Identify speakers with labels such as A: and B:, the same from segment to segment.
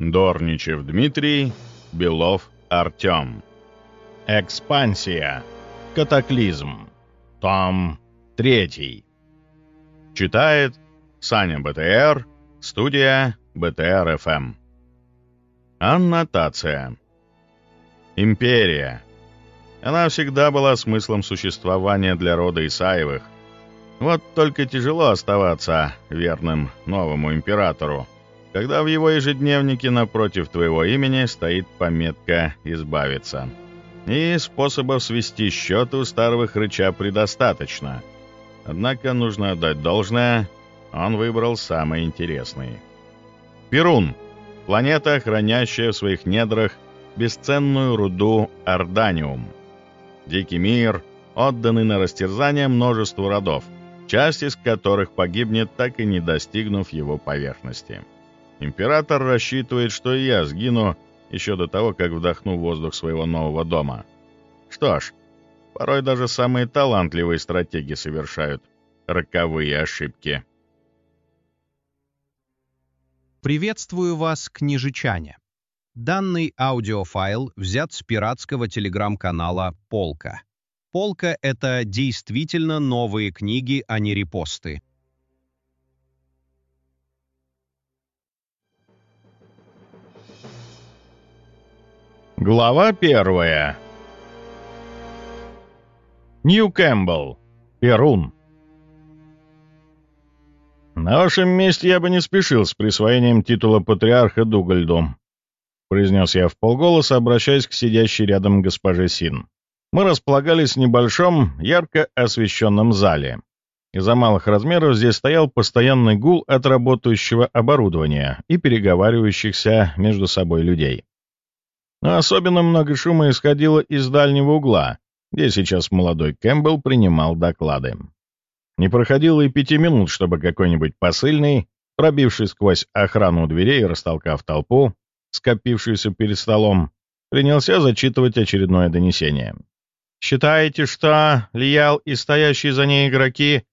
A: Дорничев Дмитрий, Белов Артем. Экспансия. Катаклизм. Том 3. Читает Саня БТР, студия БТР ФМ. Аннотация. Империя. Она всегда была смыслом существования для рода Исаевых. Вот только тяжело оставаться верным новому императору, когда в его ежедневнике напротив твоего имени стоит пометка «Избавиться». И способов свести счеты у старого хрыча предостаточно. Однако нужно отдать должное, он выбрал самый интересный. Перун — планета, хранящая в своих недрах бесценную руду Орданиум. Дикий мир, отданный на растерзание множеству родов, часть из которых погибнет, так и не достигнув его поверхности. Император рассчитывает, что я сгину еще до того, как вдохну воздух своего нового дома. Что ж, порой даже самые талантливые стратеги совершают роковые ошибки.
B: Приветствую вас, княжичане. Данный аудиофайл взят с пиратского телеграм-канала «Полка». «Полка» — это действительно новые книги, а не репосты.
A: Глава первая. Нью Кэмпбелл. Перун. «На вашем месте я бы не спешил с присвоением титула патриарха Дугальду», произнес я в полголоса, обращаясь к сидящей рядом госпоже Син. Мы располагались в небольшом, ярко освещенном зале. Из-за малых размеров здесь стоял постоянный гул от работающего оборудования и переговаривающихся между собой людей. Но особенно много шума исходило из дальнего угла, где сейчас молодой Кэмпбелл принимал доклады. Не проходило и пяти минут, чтобы какой-нибудь посыльный, пробившись сквозь охрану дверей и растолкав толпу, скопившуюся перед столом, принялся зачитывать очередное донесение. «Считаете, что Лиял и стоящие за ней игроки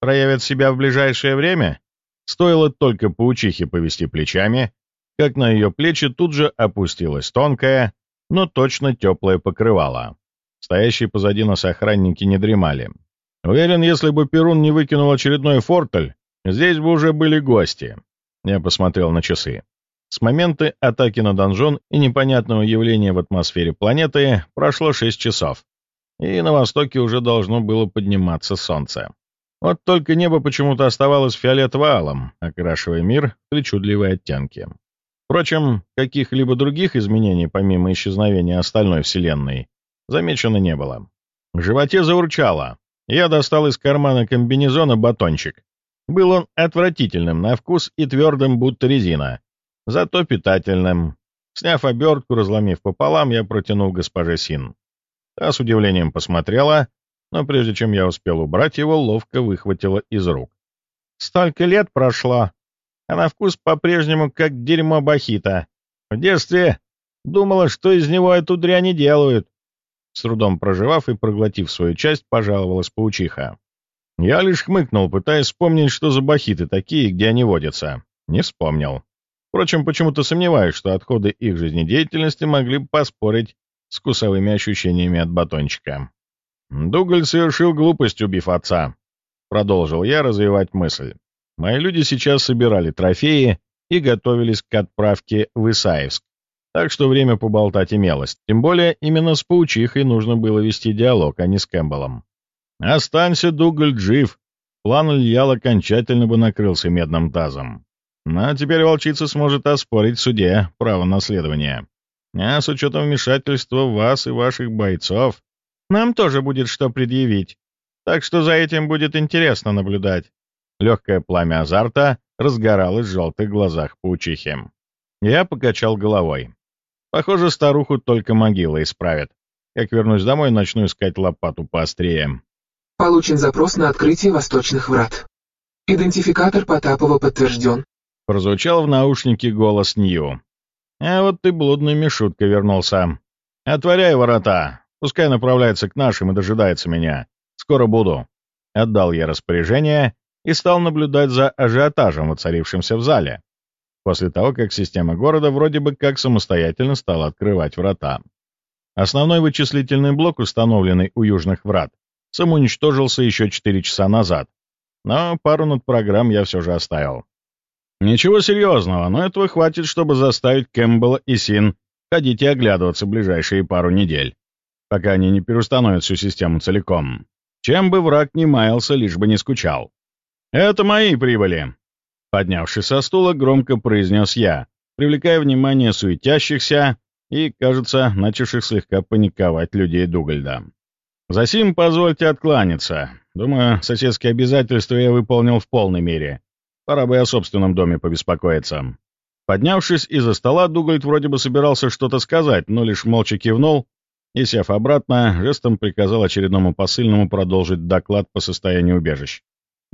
A: проявят себя в ближайшее время?» Стоило только паучихе повести плечами, как на ее плечи тут же опустилось тонкое, но точно теплое покрывало. Стоящие позади нас охранники не дремали. Уверен, если бы Перун не выкинул очередной фортель, здесь бы уже были гости. Я посмотрел на часы. С момента атаки на донжон и непонятного явления в атмосфере планеты прошло 6 часов, и на востоке уже должно было подниматься солнце. Вот только небо почему-то оставалось фиолетово-алым, окрашивая мир в причудливые оттенки. Впрочем, каких-либо других изменений, помимо исчезновения остальной Вселенной, замечено не было. В животе заурчало. Я достал из кармана комбинезона батончик. Был он отвратительным на вкус и твердым, будто резина, зато питательным. Сняв обертку, разломив пополам, я протянул госпоже Син. Та с удивлением посмотрела, но прежде чем я успел убрать его, ловко выхватила из рук. «Столько лет прошло, а на вкус по-прежнему как дерьмо бахита. В детстве думала, что из него эту дрянь и делают». С трудом проживав и проглотив свою часть, пожаловалась паучиха. Я лишь хмыкнул, пытаясь вспомнить, что за бахиты такие, где они водятся. Не вспомнил. Впрочем, почему-то сомневаюсь, что отходы их жизнедеятельности могли бы поспорить с вкусовыми ощущениями от батончика. «Дугаль совершил глупость, убив отца», — продолжил я развивать мысль. Мои люди сейчас собирали трофеи и готовились к отправке в Исаевск. Так что время поболтать имелось. Тем более именно с паучихой нужно было вести диалог, а не с Кэмпбеллом. «Останься, Дугаль, жив!» План Ильял окончательно бы накрылся медным тазом. Но теперь волчица сможет оспорить в суде право наследования. А с учетом вмешательства вас и ваших бойцов, нам тоже будет что предъявить. Так что за этим будет интересно наблюдать. Легкое пламя азарта разгоралось в желтых глазах паучихи. Я покачал головой. Похоже, старуху только могила исправит. Как вернусь домой, начну искать лопату поострее.
C: Получен запрос на открытие восточных врат. Идентификатор Потапова подтвержден.
A: Прозвучал в наушнике голос Нью. А вот ты, блудный Мишутка, вернулся. Отворяй ворота. Пускай направляется к нашим и дожидается меня. Скоро буду. Отдал я распоряжение, и стал наблюдать за ажиотажем, воцарившимся в зале. после того, как система города вроде бы как самостоятельно стала открывать врата. Основной вычислительный блок, установленный у южных врат, самоуничтожился еще 4 часа назад, но пару над программ я все же оставил. Ничего серьезного, но этого хватит, чтобы заставить Кэмпбелла и Син ходить и оглядываться ближайшие пару недель, пока они не переустановят всю систему целиком. Чем бы враг ни маялся, лишь бы не скучал. «Это мои прибыли!» Поднявшись со стула, громко произнес я, привлекая внимание суетящихся и, кажется, начавших слегка паниковать людей Дугальда. «Засим позвольте откланяться. Думаю, соседские обязательства я выполнил в полной мере. Пора бы о собственном доме побеспокоиться». Поднявшись из-за стола, Дугальд вроде бы собирался что-то сказать, но лишь молча кивнул и, сев обратно, жестом приказал очередному посыльному продолжить доклад по состоянию убежищ.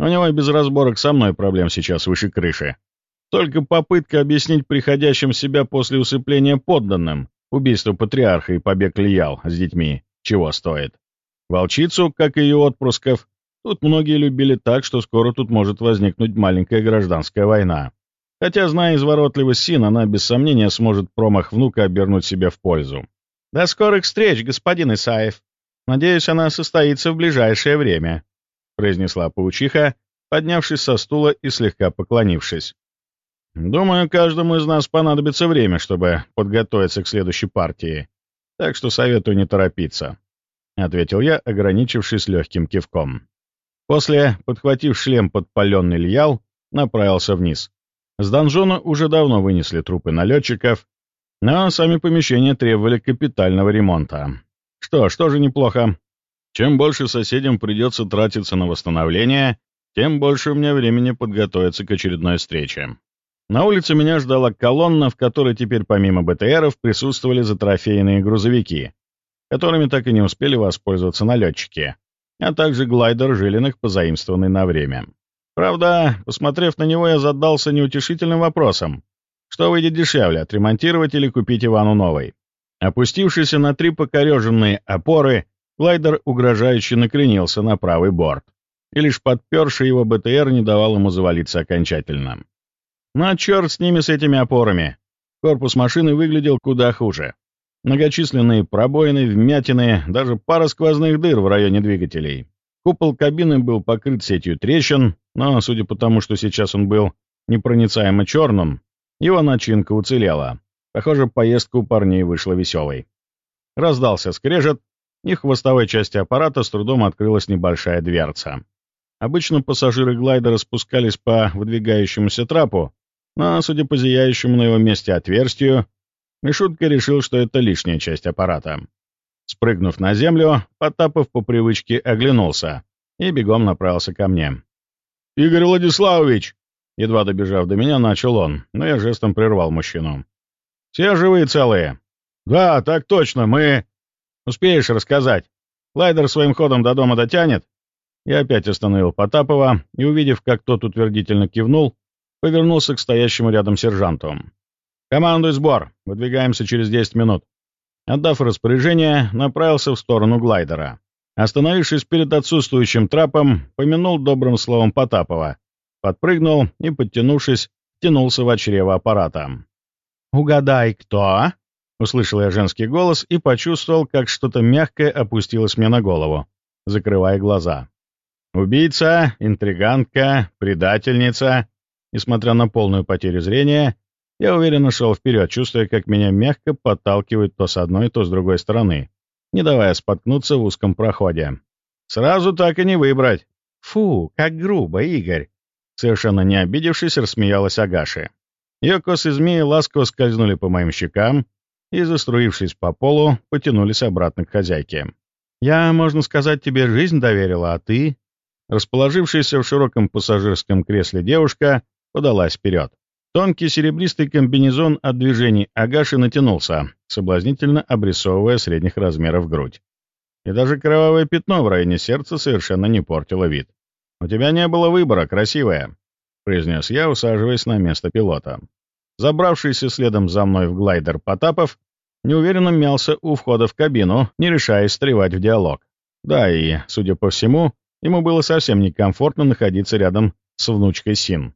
A: У него без разборок со мной проблем сейчас выше крыши. Только попытка объяснить приходящим себя после усыпления подданным убийство патриарха и побег Лиял с детьми чего стоит. Волчицу, как и ее отпрысков, тут многие любили так, что скоро тут может возникнуть маленькая гражданская война. Хотя, зная изворотливость Син, она без сомнения сможет промах внука обернуть себе в пользу. «До скорых встреч, господин Исаев. Надеюсь, она состоится в ближайшее время», — произнесла паучиха, поднявшись со стула и слегка поклонившись. «Думаю, каждому из нас понадобится время, чтобы подготовиться к следующей партии, так что советую не торопиться», — ответил я, ограничившись легким кивком. После, подхватив шлем подпаленный льял, направился вниз. С донжона уже давно вынесли трупы налетчиков, но сами помещения требовали капитального ремонта. Что ж, тоже неплохо. Чем больше соседям придется тратиться на восстановление, тем больше у меня времени подготовиться к очередной встрече. На улице меня ждала колонна, в которой теперь помимо БТРов присутствовали затрофейные грузовики, которыми так и не успели воспользоваться налетчики, а также глайдер Жилиных, позаимствованный на время. Правда, посмотрев на него, я задался неутешительным вопросом. Что выйдет дешевле, отремонтировать или купить Ивану новый? Опустившийся на три покореженные опоры, глайдер угрожающе накренился на правый борт, и лишь подперший его БТР не давал ему завалиться окончательно. Ну а черт с ними, с этими опорами. Корпус машины выглядел куда хуже. Многочисленные пробоины, вмятины, даже пара сквозных дыр в районе двигателей. Купол кабины был покрыт сетью трещин, но, судя по тому, что сейчас он был непроницаемо черным, его начинка уцелела. Похоже, поездка у парней вышла веселой. Раздался скрежет, и хвостовой части аппарата с трудом открылась небольшая дверца. Обычно пассажиры глайдера спускались по выдвигающемуся трапу, но, судя по зияющему на его месте отверстию, Мишутка решил, что это лишняя часть аппарата. Спрыгнув на землю, Потапов по привычке оглянулся и бегом направился ко мне. «Игорь Владиславович!» Едва добежав до меня, начал он, но я жестом прервал мужчину. «Все живые целые?» «Да, так точно, мы...» «Успеешь рассказать? Лайдер своим ходом до дома дотянет?» Я опять остановил Потапова и, увидев, как тот утвердительно кивнул, повернулся к стоящему рядом сержанту. «Командуй сбор. Выдвигаемся через 10 минут». Отдав распоряжение, направился в сторону глайдера. Остановившись перед отсутствующим трапом, помянул добрым словом Потапова, подпрыгнул и, подтянувшись, тянулся в чрево аппарата. «Угадай, кто?» — услышал я женский голос и почувствовал, как что-то мягкое опустилось мне на голову, закрывая глаза. «Убийца, интригантка, предательница Несмотря на полную потерю зрения, я уверенно шел вперед, чувствуя, как меня мягко подталкивают то с одной, то с другой стороны, не давая споткнуться в узком проходе. Сразу так и не выбрать. Фу, как грубо, Игорь. Совершенно не обидевшись, рассмеялась Агаши. Ее косы змеи ласково скользнули по моим щекам и, заструившись по полу, потянулись обратно к хозяйке. «Я, можно сказать, тебе жизнь доверила, а ты...» Расположившаяся в широком пассажирском кресле девушка подалась вперед. Тонкий серебристый комбинезон от движений Агаши натянулся, соблазнительно обрисовывая средних размеров грудь. И даже кровавое пятно в районе сердца совершенно не портило вид. «У тебя не было выбора, красивая», — произнес я, усаживаясь на место пилота. Забравшийся следом за мной в глайдер Потапов неуверенно мялся у входа в кабину, не решаясь стревать в диалог. Да, и, судя по всему, ему было совсем некомфортно находиться рядом с внучкой Син.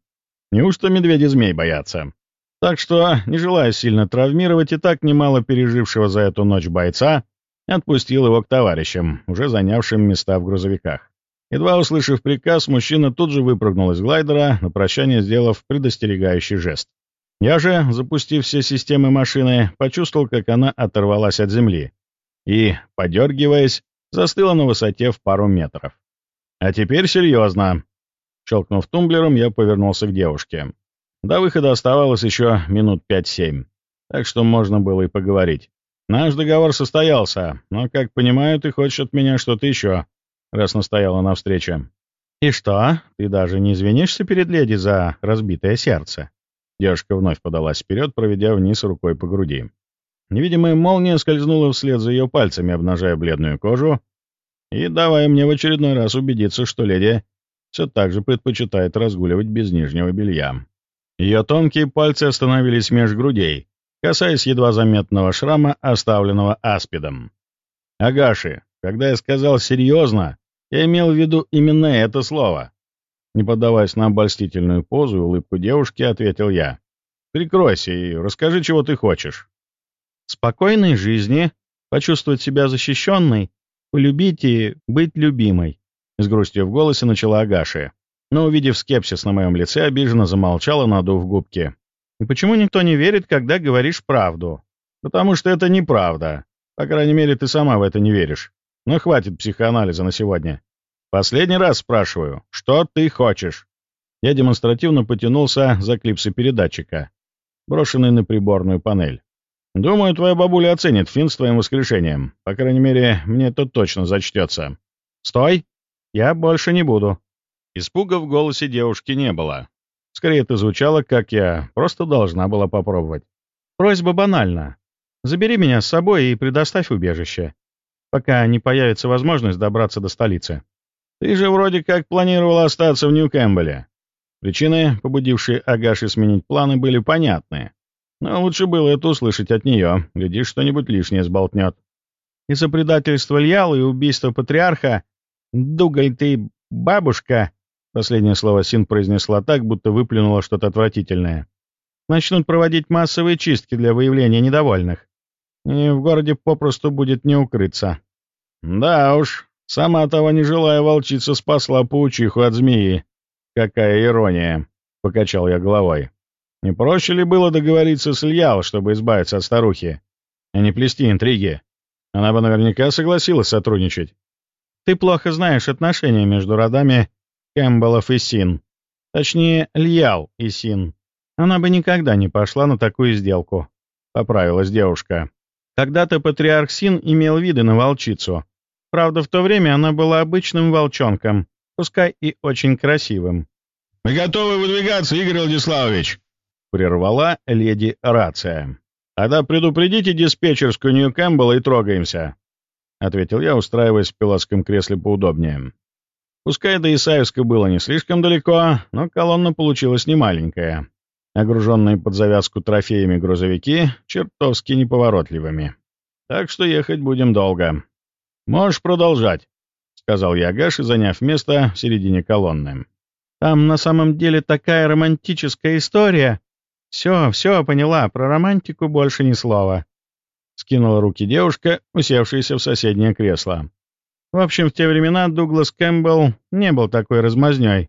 A: Неужто медведи-змей боятся? Так что, не желая сильно травмировать и так немало пережившего за эту ночь бойца, отпустил его к товарищам, уже занявшим места в грузовиках. Едва услышав приказ, мужчина тут же выпрыгнул из глайдера, на прощание сделав предостерегающий жест. Я же, запустив все системы машины, почувствовал, как она оторвалась от земли и, подергиваясь, застыла на высоте в пару метров. «А теперь серьезно!» Щелкнув тумблером, я повернулся к девушке. До выхода оставалось еще минут пять-семь, так что можно было и поговорить. Наш договор состоялся, но, как понимаю, ты хочешь от меня что-то еще, раз настояла на встрече. И что, ты даже не извинишься перед леди за разбитое сердце? Девушка вновь подалась вперед, проведя вниз рукой по груди. Невидимая молния скользнула вслед за ее пальцами, обнажая бледную кожу, и давая мне в очередной раз убедиться, что леди все так же предпочитает разгуливать без нижнего белья. Ее тонкие пальцы остановились меж грудей, касаясь едва заметного шрама, оставленного аспидом. «Агаши, когда я сказал «серьезно», я имел в виду именно это слово». Не поддаваясь на обольстительную позу и улыбку девушки, ответил я. «Прикройся и расскажи, чего ты хочешь». «Спокойной жизни, почувствовать себя защищенной, полюбить и быть любимой», — с грустью в голосе начала Агаши но, увидев скепсис на моем лице, обиженно замолчала, надув губки. «И почему никто не верит, когда говоришь правду?» «Потому что это неправда. По крайней мере, ты сама в это не веришь. Но хватит психоанализа на сегодня. Последний раз спрашиваю, что ты хочешь?» Я демонстративно потянулся за клипсы передатчика, брошенные на приборную панель. «Думаю, твоя бабуля оценит фин с твоим воскрешением. По крайней мере, мне это точно зачтется». «Стой! Я больше не буду», Испуга в голосе девушки не было. Скорее, это звучало, как я просто должна была попробовать. «Просьба банальна. Забери меня с собой и предоставь убежище, пока не появится возможность добраться до столицы. Ты же вроде как планировала остаться в Нью-Кэмпбелле». Причины, побудившие Агаши сменить планы, были понятны. Но лучше было это услышать от нее. Глядишь, что-нибудь лишнее сболтнет. Из-за предательства Льяла и убийства патриарха Дугаль ты бабушка Последнее слово Син произнесла так, будто выплюнула что-то отвратительное. Начнут проводить массовые чистки для выявления недовольных. И в городе попросту будет не укрыться. Да уж, сама того не желая, волчица спасла паучиху от змеи. Какая ирония, — покачал я головой. Не проще ли было договориться с Ильял, чтобы избавиться от старухи, а не плести интриги? Она бы наверняка согласилась сотрудничать. Ты плохо знаешь отношения между родами Кэмпбеллов и Син. Точнее, Льял и Син. Она бы никогда не пошла на такую сделку, — поправилась девушка. Когда-то патриарх Син имел виды на волчицу. Правда, в то время она была обычным волчонком, пускай и очень красивым. «Мы готовы выдвигаться, Игорь Владиславович!» — прервала леди рация. «Тогда предупредите диспетчерскую Нью Кэмпбелла и трогаемся», — ответил я, устраиваясь в пилотском кресле поудобнее. Пускай до Исаевска было не слишком далеко, но колонна получилась немаленькая. Огруженные под завязку трофеями грузовики чертовски неповоротливыми. Так что ехать будем долго. «Можешь продолжать», — сказал я Агаши, заняв место в середине колонны.
B: «Там на самом деле такая романтическая история. Все, все, поняла, про романтику больше ни слова».
A: Скинула руки девушка, усевшаяся в соседнее кресло.
B: В общем, в те времена Дуглас Кэмпбелл не был такой размазнёй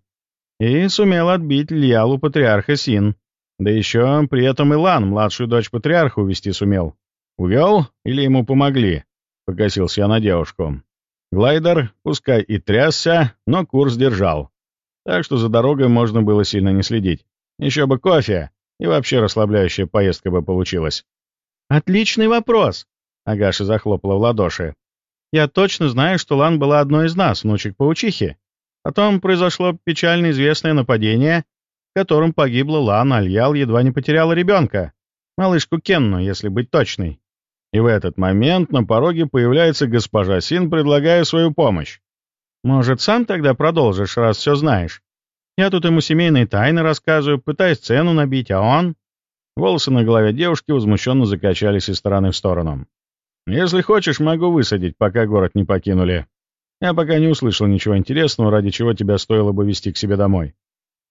B: и сумел отбить Льялу патриарха Син. Да еще при этом Илан, младшую дочь патриарха, увести сумел. «Увел или ему помогли?» — покосился я на девушку. Глайдер, пускай и трясся, но курс держал. Так что за дорогой можно было сильно не следить. Еще бы кофе, и вообще расслабляющая поездка бы получилась. «Отличный вопрос!» — Агаша захлопала в ладоши. Я точно знаю, что Лан была одной из нас, внучек паучихи. Потом произошло печально известное нападение, в котором погибла Лан, Альял едва не потеряла ребенка. Малышку Кенну, если быть точной.
A: И в этот момент на пороге появляется госпожа Син, предлагая свою помощь.
B: Может, сам тогда продолжишь, раз все знаешь? Я тут ему семейные тайны рассказываю, пытаюсь цену набить, а он...»
A: Волосы на голове девушки возмущенно закачались из стороны в сторону. Если хочешь, могу высадить, пока город не покинули. Я пока не услышал ничего интересного, ради чего тебя стоило бы вести к себе домой.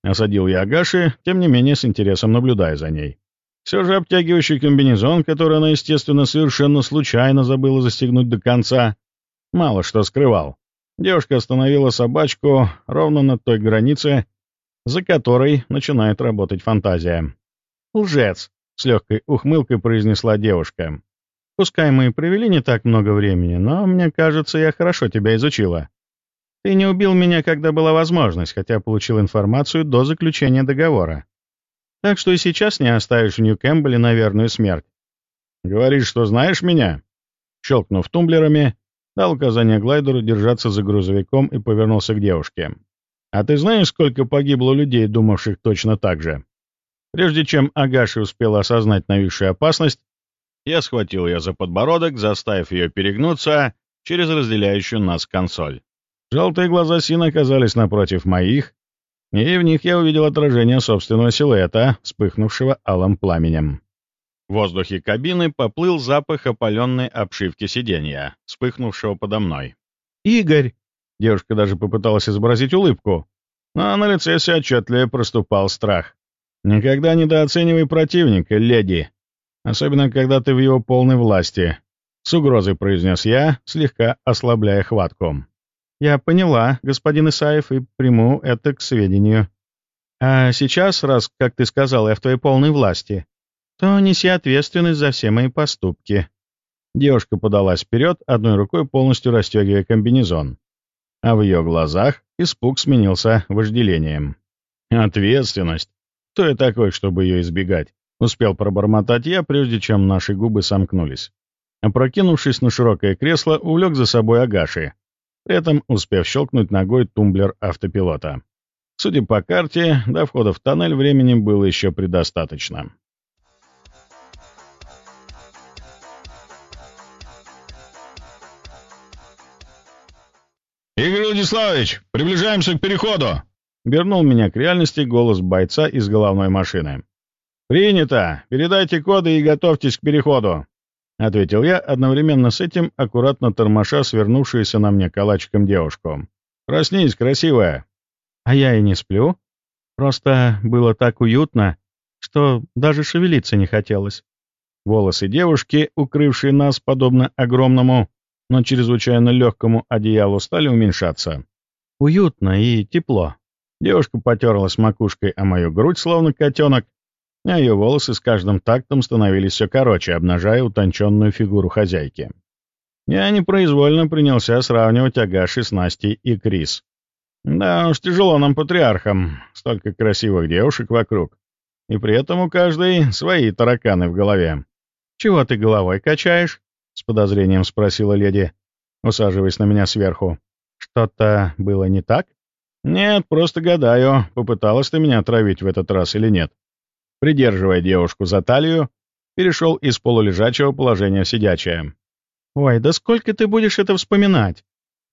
A: Осадил я Агаши, тем не менее с интересом наблюдая за ней. Все же обтягивающий комбинезон, который она, естественно, совершенно случайно забыла застегнуть до конца, мало что скрывал. Девушка остановила собачку ровно на той границе, за которой начинает работать фантазия. «Лжец!» — с легкой ухмылкой произнесла девушка. «Пускай мы и провели не так много времени, но, мне кажется, я хорошо тебя изучила. Ты не убил меня, когда была возможность, хотя получил информацию до заключения договора. Так что и сейчас не оставишь в Нью-Кэмпбелле на верную смерть. Говоришь, что знаешь меня?» Щелкнув тумблерами, дал указание глайдеру держаться за грузовиком и повернулся к девушке. «А ты знаешь, сколько погибло людей, думавших точно так же?» Прежде чем Агаши успела осознать нависшую опасность, я схватил ее за подбородок, заставив ее перегнуться через разделяющую нас консоль. Желтые глаза Сина оказались напротив моих, и в них я увидел отражение собственного силуэта, вспыхнувшего алым пламенем. В воздухе кабины поплыл запах опаленной обшивки сиденья, вспыхнувшего подо мной. «Игорь!» Девушка даже попыталась изобразить улыбку, но на лице все отчетливо проступал страх. «Никогда недооценивай противника, леди, особенно когда ты в его полной власти», — с угрозой произнес я, слегка ослабляя хватку. «Я поняла, господин Исаев, и приму это к сведению. А сейчас, раз, как ты сказал, я в твоей полной власти, то неси ответственность за все мои поступки». Девушка подалась вперед, одной рукой полностью расстегивая комбинезон. А в ее глазах испуг сменился вожделением. «Ответственность? Кто я такой, чтобы ее избегать?» Успел пробормотать я, прежде чем наши губы сомкнулись. Опрокинувшись на широкое кресло, увлек за собой Агаши, при этом успев щелкнуть ногой тумблер автопилота. Судя по карте, до входа в тоннель времени было еще предостаточно. «Игорь Владиславович, приближаемся к переходу!» Вернул меня к реальности голос бойца из головной машины. «Принято! Передайте коды и готовьтесь к переходу!» — ответил я, одновременно с этим аккуратно тормоша свернувшуюся на мне калачиком девушку. «Проснись, красивая!» «А я и не сплю. Просто было так уютно, что даже шевелиться не хотелось». Волосы девушки, укрывшие нас подобно огромному, но чрезвычайно легкому одеялу стали уменьшаться. Уютно и тепло. Девушка потерлась макушкой о мою грудь, словно котенок, а ее волосы с каждым тактом становились все короче, обнажая утонченную фигуру хозяйки. Я непроизвольно принялся сравнивать Агаши с Настей и Крис. Да уж, тяжело нам, патриархам, столько красивых девушек вокруг. И при этом у каждой свои тараканы в голове. «Чего ты головой качаешь?» — с подозрением спросила леди, усаживаясь на меня сверху. «Что-то было не так?» «Нет, просто гадаю, попыталась ты меня отравить в этот раз или нет». Придерживая девушку за талию, перешел из полулежачего положения в сидячее. «Ой, да сколько ты будешь это вспоминать?»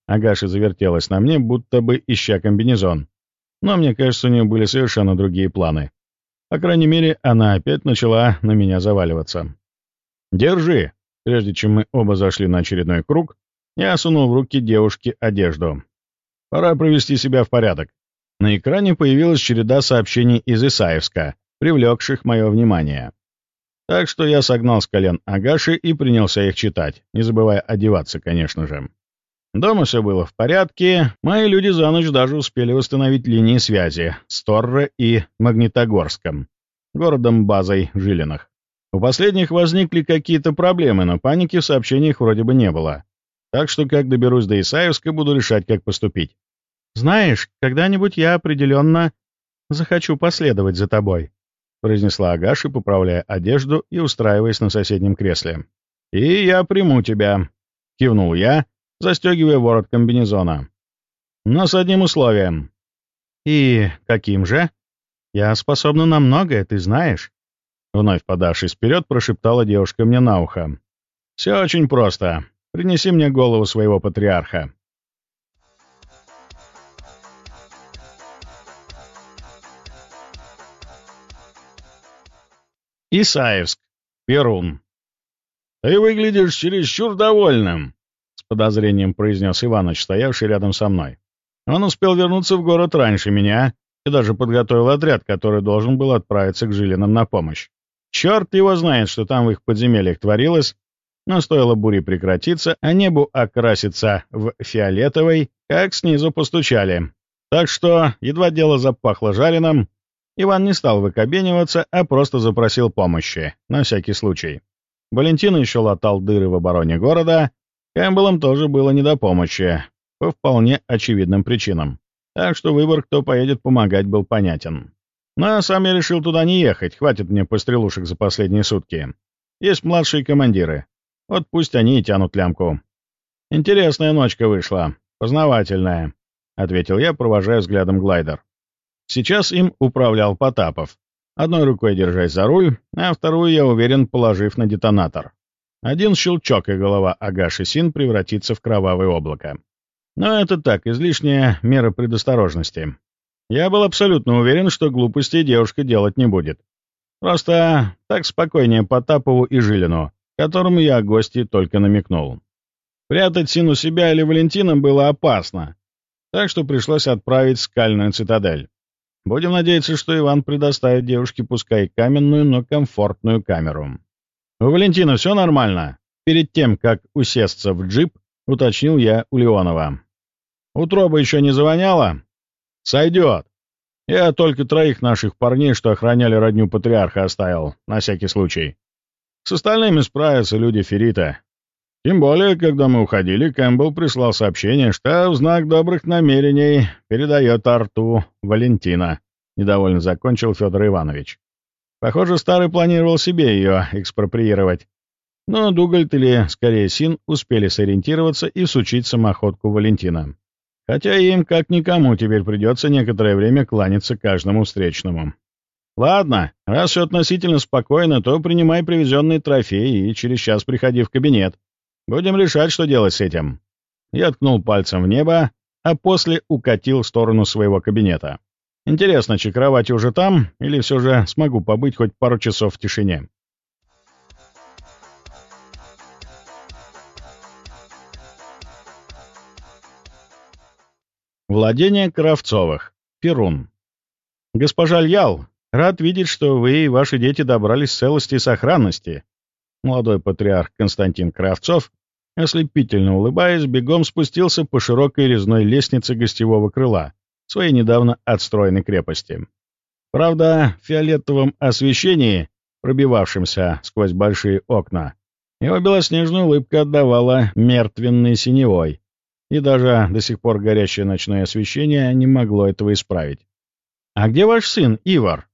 A: Агаша завертелась на мне, будто бы ища комбинезон. Но мне кажется, у нее были совершенно другие планы. По крайней мере, она опять начала на меня заваливаться. «Держи!» Прежде чем мы оба зашли на очередной круг, я сунул в руки девушке одежду. Пора привести себя в порядок. На экране появилась череда сообщений из Исаевска, привлекших мое внимание. Так что я согнал с колен Агаши и принялся их читать, не забывая одеваться, конечно же. Дома все было в порядке, мои люди за ночь даже успели восстановить линии связи с Торре и Магнитогорском, городом-базой Жилинах. У последних возникли какие-то проблемы, но паники в сообщениях вроде бы не было. Так что, как доберусь до Исаевска, буду решать, как поступить. «Знаешь, когда-нибудь я определенно захочу последовать за тобой», произнесла Агаши, поправляя одежду и устраиваясь на соседнем кресле. «И я приму тебя», — кивнул я, застегивая ворот комбинезона. «Но с одним условием». «И каким же?» «Я способна на многое, ты знаешь». Вновь подавшись вперед, прошептала девушка мне на ухо. «Все очень просто. Принеси мне голову своего патриарха». Исаевск, Перун. «Ты выглядишь чересчур довольным», — с подозрением произнес Иваныч, стоявший рядом со мной. Он успел вернуться в город раньше меня и даже подготовил отряд, который должен был отправиться к Жилинам на помощь. Черт его знает, что там в их подземельях творилось, но стоило буре прекратиться, а небу окраситься в фиолетовый, как снизу постучали. Так что, едва дело запахло жареным, Иван не стал выкобениваться, а просто запросил помощи, на всякий случай. Валентин еще латал дыры в обороне города, Кэмпбеллам тоже было не до помощи, по вполне очевидным причинам. Так что выбор, кто поедет помогать, был понятен. Но сам я решил туда не ехать, хватит мне пострелушек за последние сутки. Есть младшие командиры. Вот пусть они и тянут лямку. Интересная ночка вышла, познавательная, — ответил я, провожая взглядом глайдер. Сейчас им управлял Потапов, одной рукой держась за руль, а вторую, я уверен, положив на детонатор. Один щелчок, и голова Агаши Син превратится в кровавое облако. Но это так, излишняя мера предосторожности. Я был абсолютно уверен, что глупостей девушка делать не будет. Просто так спокойнее Потапову и Жилину, которому я гости только намекнул. Прятать Син у себя или Валентином было опасно, так что пришлось отправить скальную цитадель. Будем надеяться, что Иван предоставит девушке пускай каменную, но комфортную камеру. «У Валентина все нормально?» Перед тем, как усесться в джип, уточнил я у Леонова. «Утроба еще не завоняла?» «Сойдет. Я только троих наших парней, что охраняли родню патриарха, оставил, на всякий случай. С остальными справятся люди Ферита. Тем более, когда мы уходили, Кэмпбелл прислал сообщение, что в знак добрых намерений передает арту Валентина. Недовольно закончил Федор Иванович. Похоже, старый планировал себе ее экспроприировать. Но Дугальд или, скорее, Син успели сориентироваться и сучить самоходку Валентина. Хотя им, как никому, теперь придется некоторое время кланяться каждому встречному. Ладно, раз все относительно спокойно, то принимай привезенные трофеи и через час приходи в кабинет. Будем решать, что делать с этим. Я ткнул пальцем в небо, а после укатил в сторону своего кабинета. Интересно, чи кровать уже там, или все же смогу побыть хоть пару часов в тишине? Владение Кравцовых. Перун. Госпожа Льял, рад видеть, что вы и ваши дети добрались в целости и сохранности. Молодой патриарх Константин Кравцов, ослепительно улыбаясь, бегом спустился по широкой резной лестнице гостевого крыла, своей недавно отстроенной крепости. Правда, в фиолетовом освещении, пробивавшемся сквозь большие окна, его белоснежная улыбка отдавала мертвенной синевой, и даже до сих пор горящее ночное освещение не могло этого исправить. «А где ваш сын, Ивар?»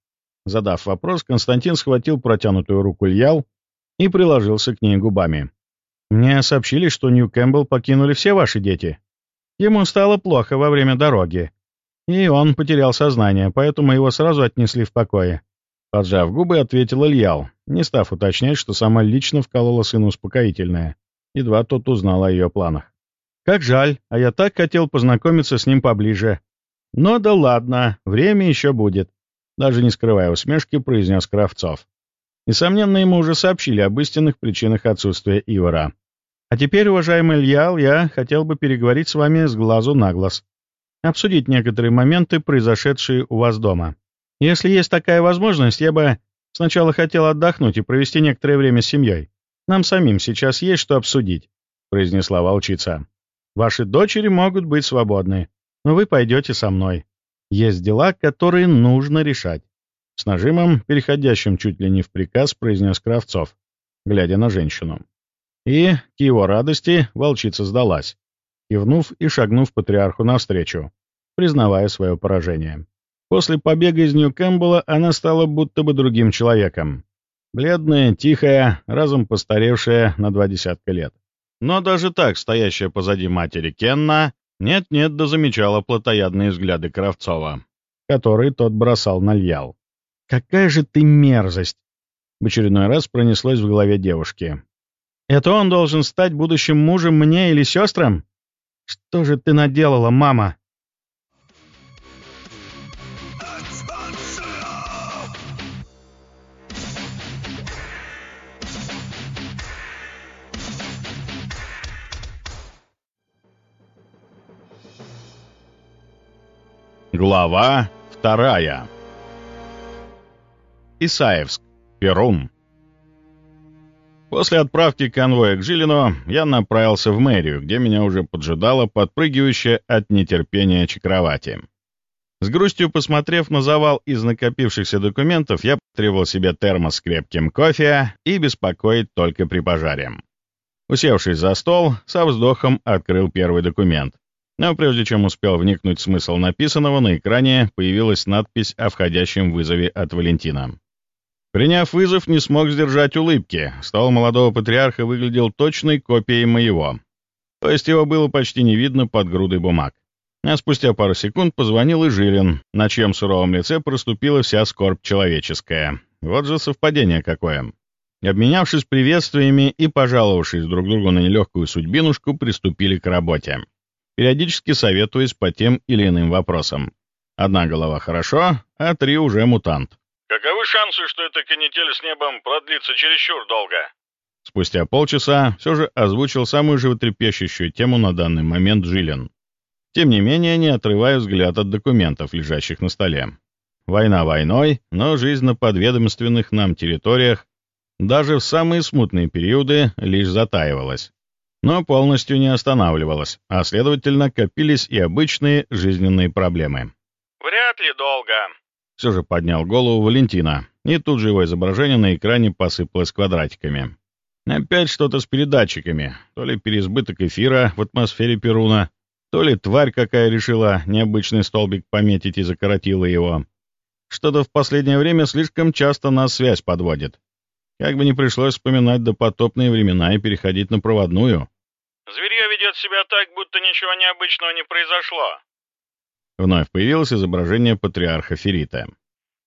A: Задав вопрос, Константин схватил протянутую руку Льял и приложился к ней губами. «Мне сообщили, что Нью Кэмпбелл покинули все ваши дети. Ему стало плохо во время дороги, и он потерял сознание, поэтому его сразу отнесли в покое. Поджав губы, ответил Ильял, не став уточнять, что сама лично вколола сыну успокоительное. Едва тот узнал о ее планах. «Как жаль, а я так хотел познакомиться с ним поближе. Но да ладно, время еще будет», — даже не скрывая усмешки, произнес Кравцов. Несомненно, ему уже сообщили об истинных причинах отсутствия Ивара. «А теперь, уважаемый Ильял, я хотел бы переговорить с вами с глазу на глаз обсудить некоторые моменты, произошедшие у вас дома. Если есть такая возможность, я бы сначала хотел отдохнуть и провести некоторое время с семьей. Нам самим сейчас есть что обсудить», — произнесла волчица. «Ваши дочери могут быть свободны, но вы пойдете со мной. Есть дела, которые нужно решать». С нажимом, переходящим чуть ли не в приказ, произнес Кравцов, глядя на женщину. И, к его радости, волчица сдалась кивнув и шагнув патриарху навстречу, признавая свое поражение. После побега из Нью-Кэмпбелла она стала будто бы другим человеком. Бледная, тихая, разом постаревшая на два десятка лет. Но даже так, стоящая позади матери Кенна, нет-нет да замечала плотоядные взгляды Кравцова, которые тот бросал на Льял. «Какая же ты мерзость!» В очередной раз пронеслось в голове девушки. «Это он должен стать будущим мужем мне или сестрам? Что же ты наделала, мама?» Глава вторая Исаевск. Перун. После отправки конвоя к Жилину я направился в мэрию, где меня уже поджидала подпрыгивающая от нетерпения чекровати. С грустью посмотрев на завал из накопившихся документов, я потребовал себе термос с крепким кофе и беспокоить только при пожаре. Усевшись за стол, со вздохом открыл первый документ. Но прежде чем успел вникнуть в смысл написанного, на экране появилась надпись о входящем вызове от Валентина. Приняв вызов, не смог сдержать улыбки. Стол молодого патриарха выглядел точной копией моего. То есть его было почти не видно под грудой бумаг. А спустя пару секунд позвонил и Жилин, на чьем суровом лице проступила вся скорбь человеческая. Вот же совпадение какое. Обменявшись приветствиями и пожаловавшись друг другу на нелегкую судьбинушку, приступили к работе, периодически советуясь по тем или иным вопросам. Одна голова хорошо, а три уже мутант.
D: «Каковы шансы, что эта канитель с небом продлится чересчур долго?»
A: Спустя полчаса все же озвучил самую животрепещущую тему на данный момент Жилин тем не менее не отрывая взгляд от документов, лежащих на столе. Война войной, но жизнь на подведомственных нам территориях даже в самые смутные периоды лишь затаивалась, но полностью не останавливалась, а следовательно копились и обычные жизненные проблемы.
D: «Вряд ли долго», —
A: все же поднял голову Валентина, и тут же его изображение на экране посыпалось квадратиками. Опять что-то с передатчиками, то ли переизбыток эфира в атмосфере Перуна, то ли тварь какая решила необычный столбик пометить и закоротила его. Что-то в последнее время слишком часто нас связь подводит. Как бы не пришлось вспоминать допотопные времена и переходить на проводную.
D: «Зверье ведет себя так, будто ничего необычного не произошло».
A: Вновь появилось изображение патриарха Ферита.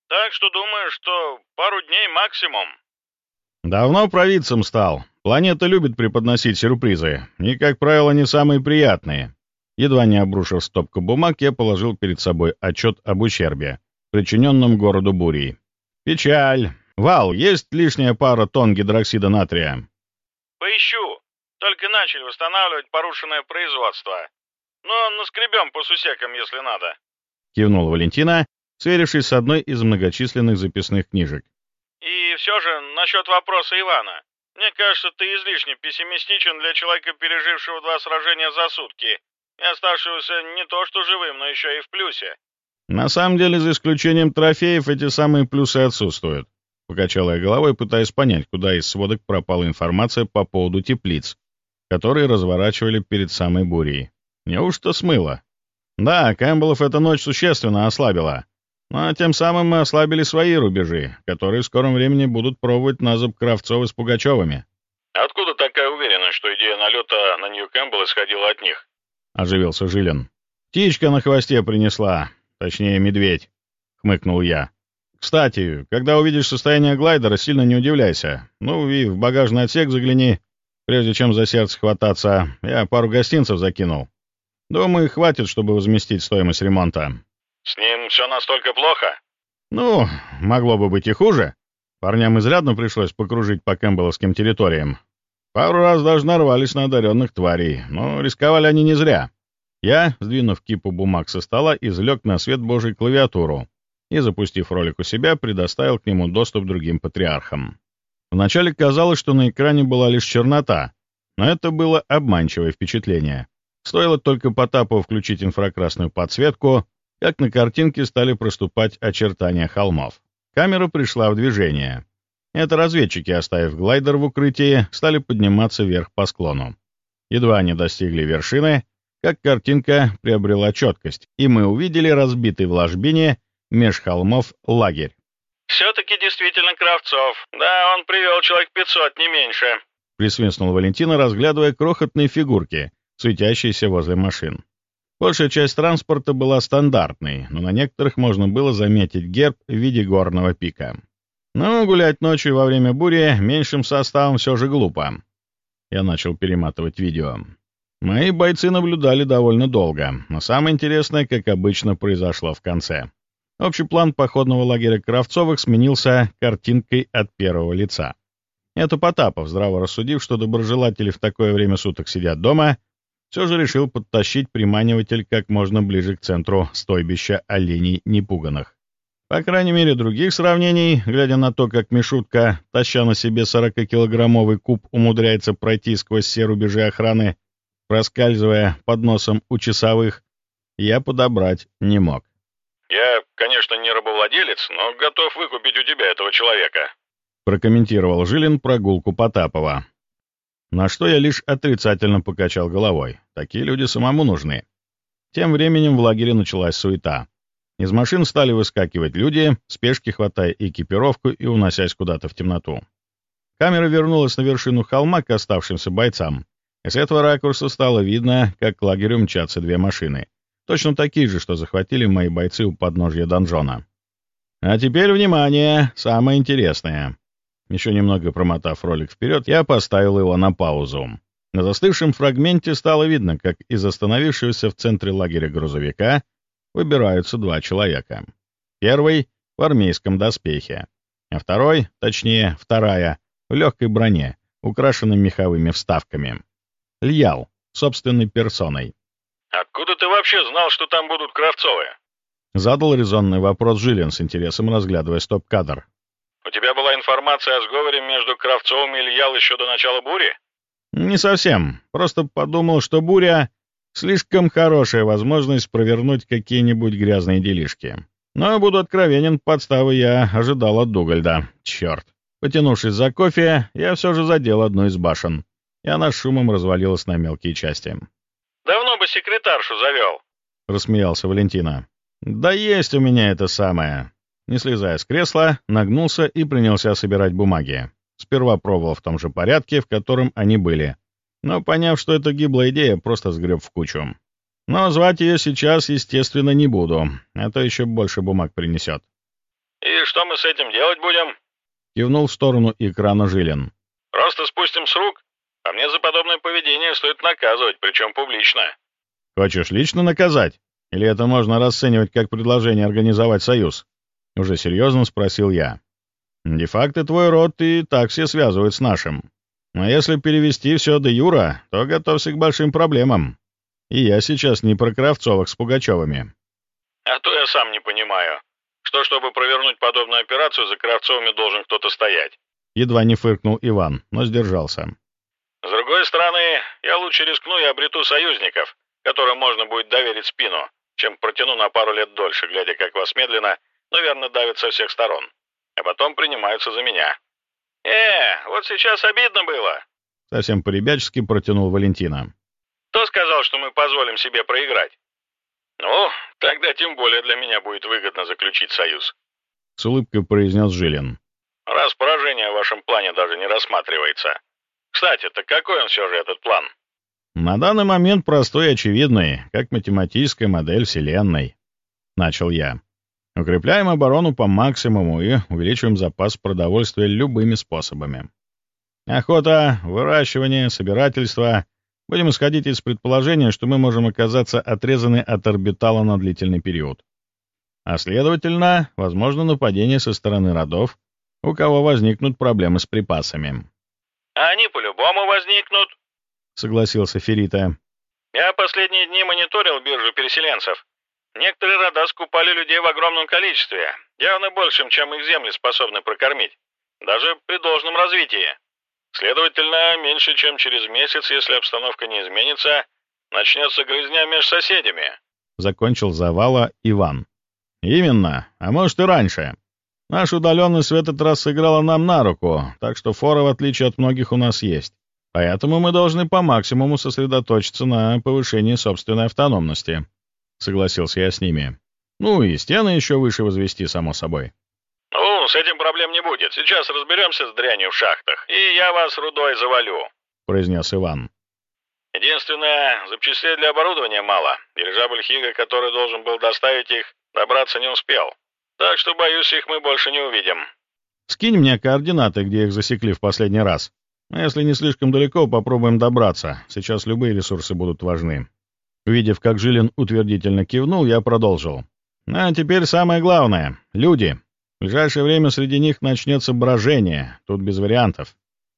D: «Так что думаю, что пару дней максимум».
A: «Давно провидцем стал. Планета любит преподносить сюрпризы, и, как правило, не самые приятные. Едва не обрушив стопку бумаг, я положил перед собой отчет об ущербе, причиненном городу бурей. «Печаль. Вал, есть лишняя пара тонн гидроксида натрия?»
D: «Поищу. Только начали восстанавливать порушенное производство. Но наскребем по сусекам, если надо», —
A: кивнула Валентина, сверившись с одной из многочисленных записных книжек.
D: «И все же насчет вопроса Ивана. Мне кажется, ты излишне пессимистичен для человека, пережившего два сражения за сутки и оставшегося не то что живым, но еще и в плюсе.
A: На самом деле, за исключением трофеев, эти самые плюсы отсутствуют. Покачала я головой, пытаясь понять, куда из сводок пропала информация по поводу теплиц, которые разворачивали перед самой бурей. Неужто смыло? Да, Кэмпбеллов эта ночь существенно ослабила. Но тем самым мы ослабили свои рубежи, которые в скором времени будут пробовать на зуб Кравцова с Пугачевыми.
D: Откуда такая уверенность, что идея налета на Нью-Кэмпбелл исходила от них?
A: — оживился Жилин. «Птичка на хвосте принесла, точнее, медведь», — хмыкнул я. «Кстати, когда увидишь состояние глайдера, сильно не удивляйся. Ну и в багажный отсек загляни, прежде чем за сердце хвататься. Я пару гостинцев закинул. Думаю, хватит, чтобы возместить стоимость ремонта».
D: «С ним все настолько плохо?»
A: «Ну, могло бы быть и хуже. Парням изрядно пришлось покружить по кэмпбелловским территориям. Пару раз даже нарвались на одаренных тварей, но рисковали они не зря. Я, сдвинув кипу бумаг со стола, извлек на свет Божий клавиатуру и, запустив ролик у себя, предоставил к нему доступ другим патриархам. Вначале казалось, что на экране была лишь чернота, но это было обманчивое впечатление. Стоило только Потапову включить инфракрасную подсветку, как на картинке стали проступать очертания холмов. Камера пришла в движение. Это разведчики, оставив глайдер в укрытии, стали подниматься вверх по склону. Едва они достигли вершины, как картинка приобрела четкость, и мы увидели разбитый в ложбине меж холмов лагерь.
D: «Все-таки действительно Кравцов. Да, он привел человек 500, не меньше», —
A: присвистнул Валентина, разглядывая крохотные фигурки, светящиеся возле машин. Большая часть транспорта была стандартной, но на некоторых можно было заметить герб в виде горного пика. Но гулять ночью во время бури меньшим составом все же глупо. Я начал перематывать видео. Мои бойцы наблюдали довольно долго, но самое интересное, как обычно, произошло в конце. Общий план походного лагеря Кравцовых сменился картинкой от первого лица. Это Потапов, здраво рассудив, что доброжелатели в такое время суток сидят дома, все же решил подтащить приманиватель как можно ближе к центру стойбища оленей непуганных. По крайней мере, других сравнений, глядя на то, как Мишутка, таща на себе 40-килограммовый куб, умудряется пройти сквозь все рубежи охраны, проскальзывая под носом у часовых, я подобрать не мог.
D: «Я, конечно, не рабовладелец, но готов выкупить у тебя этого человека»,
A: прокомментировал Жилин прогулку Потапова. На что я лишь отрицательно покачал головой. Такие люди самому нужны. Тем временем в лагере началась суета. Из машин стали выскакивать люди, спешки хватая экипировку и уносясь куда-то в темноту. Камера вернулась на вершину холма к оставшимся бойцам, и с этого ракурса стало видно, как к лагерю мчатся две машины. Точно такие же, что захватили мои бойцы у подножья донжона. А теперь, внимание, самое интересное. Еще немного промотав ролик вперед, я поставил его на паузу. На застывшем фрагменте стало видно, как из остановившегося в центре лагеря грузовика выбираются два человека. Первый — в армейском доспехе, а второй, точнее, вторая, в легкой броне, украшенной меховыми вставками. Льял, собственной персоной.
D: «Откуда ты вообще знал, что там будут Кравцовы?»
A: Задал резонный вопрос Жилин с интересом, разглядывая стоп-кадр.
D: «У тебя была информация о сговоре между Кравцовым и Ильял еще до начала бури?»
A: «Не совсем. Просто подумал, что буря Слишком хорошая возможность провернуть какие-нибудь грязные делишки. Но, буду откровенен, подставы я ожидал от Дугальда. Черт. Потянувшись за кофе, я все же задел одну из башен, и она шумом развалилась на мелкие части.
D: «Давно бы секретаршу завел», —
A: рассмеялся Валентина. «Да есть у меня это самое». Не слезая с кресла, нагнулся и принялся собирать бумаги. Сперва пробовал в том же порядке, в котором они были, но, поняв, что это гиблая идея, просто сгреб в кучу. Но звать ее сейчас, естественно, не буду, а то еще больше бумаг принесет.
D: «И что мы с этим делать будем?»
A: Кивнул в сторону экрана Жилин.
D: «Просто спустим с рук? А мне за подобное поведение стоит наказывать, причем публично».
A: «Хочешь лично наказать? Или это можно расценивать как предложение организовать союз?» Уже серьезно спросил я. «Де-факто твой род и так все связывают с нашим. Но если перевести все до Юра, то готовься к большим проблемам. И я сейчас не про Кравцовых с Пугачевыми.
D: А то я сам не понимаю. Что, чтобы провернуть подобную операцию, за Кравцовыми должен кто-то стоять?
A: Едва не фыркнул Иван, но сдержался.
D: С другой стороны, я лучше рискну и обрету союзников, которым можно будет доверить спину, чем протяну на пару лет дольше, глядя, как вас медленно, но верно давят со всех сторон. А потом принимаются за меня. «Э, вот сейчас обидно было!»
A: Совсем по-ребячески протянул Валентина.
D: «Кто сказал, что мы позволим себе проиграть?» «Ну, тогда тем более для меня будет выгодно заключить союз», —
A: с улыбкой произнес Жилин.
D: «Раз поражение в вашем плане даже не рассматривается. Кстати, так какой он все же этот план?»
A: «На данный момент простой и очевидный, как математическая модель Вселенной», — начал я. Укрепляем оборону по максимуму и увеличиваем запас продовольствия любыми способами. Охота, выращивание, собирательство. Будем исходить из предположения, что мы можем оказаться отрезаны от орбитала на длительный период. А следовательно, возможно нападение со стороны родов, у кого возникнут проблемы с припасами.
D: «Они по-любому возникнут», — согласился
A: Ферита.
D: «Я последние дни мониторил биржу переселенцев. Некоторые рода скупали людей в огромном количестве, явно большим, чем их земли способны прокормить, даже при должном развитии. Следовательно, меньше чем через месяц, если обстановка не изменится, начнется грызня между соседями.
A: Закончил завала Иван. Именно, а может и раньше. Наша удаленность в этот раз сыграла нам на руку, так что фора, в отличие от многих, у нас есть. Поэтому мы должны по максимуму сосредоточиться на повышении собственной автономности согласился я с ними. Ну и стены еще выше возвести, само собой.
D: Ну, с этим проблем не будет. Сейчас разберемся с дрянью в шахтах, и я вас рудой завалю, произнес
A: Иван.
D: Единственное, запчастей для оборудования мало. Дирижабль Хига, который должен был доставить их, добраться не успел. Так что, боюсь, их мы больше не увидим.
A: Скинь мне координаты, где их засекли в последний раз. А если не слишком далеко, попробуем добраться. Сейчас любые ресурсы будут важны. Увидев, как Жилин утвердительно кивнул, я продолжил. «А теперь самое главное — люди. В ближайшее время среди них начнется брожение, тут без вариантов.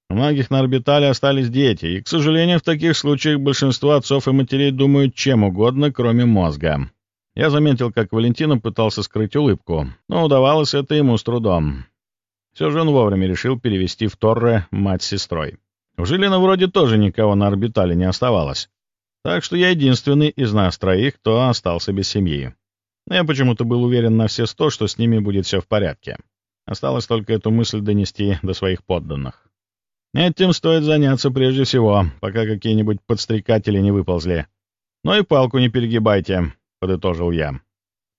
A: У многих на орбитале остались дети, и, к сожалению, в таких случаях большинство отцов и матерей думают чем угодно, кроме мозга. Я заметил, как Валентина пытался скрыть улыбку, но удавалось это ему с трудом. Все же он вовремя решил перевести в Торре мать с сестрой. У Жилина вроде тоже никого на орбитале не оставалось. Так что я единственный из нас троих, кто остался без семьи. Но я почему-то был уверен на все сто, что с ними будет все в порядке. Осталось только эту мысль донести до своих подданных. Этим стоит заняться прежде всего, пока какие-нибудь подстрекатели не выползли. Но и палку не перегибайте, — подытожил я.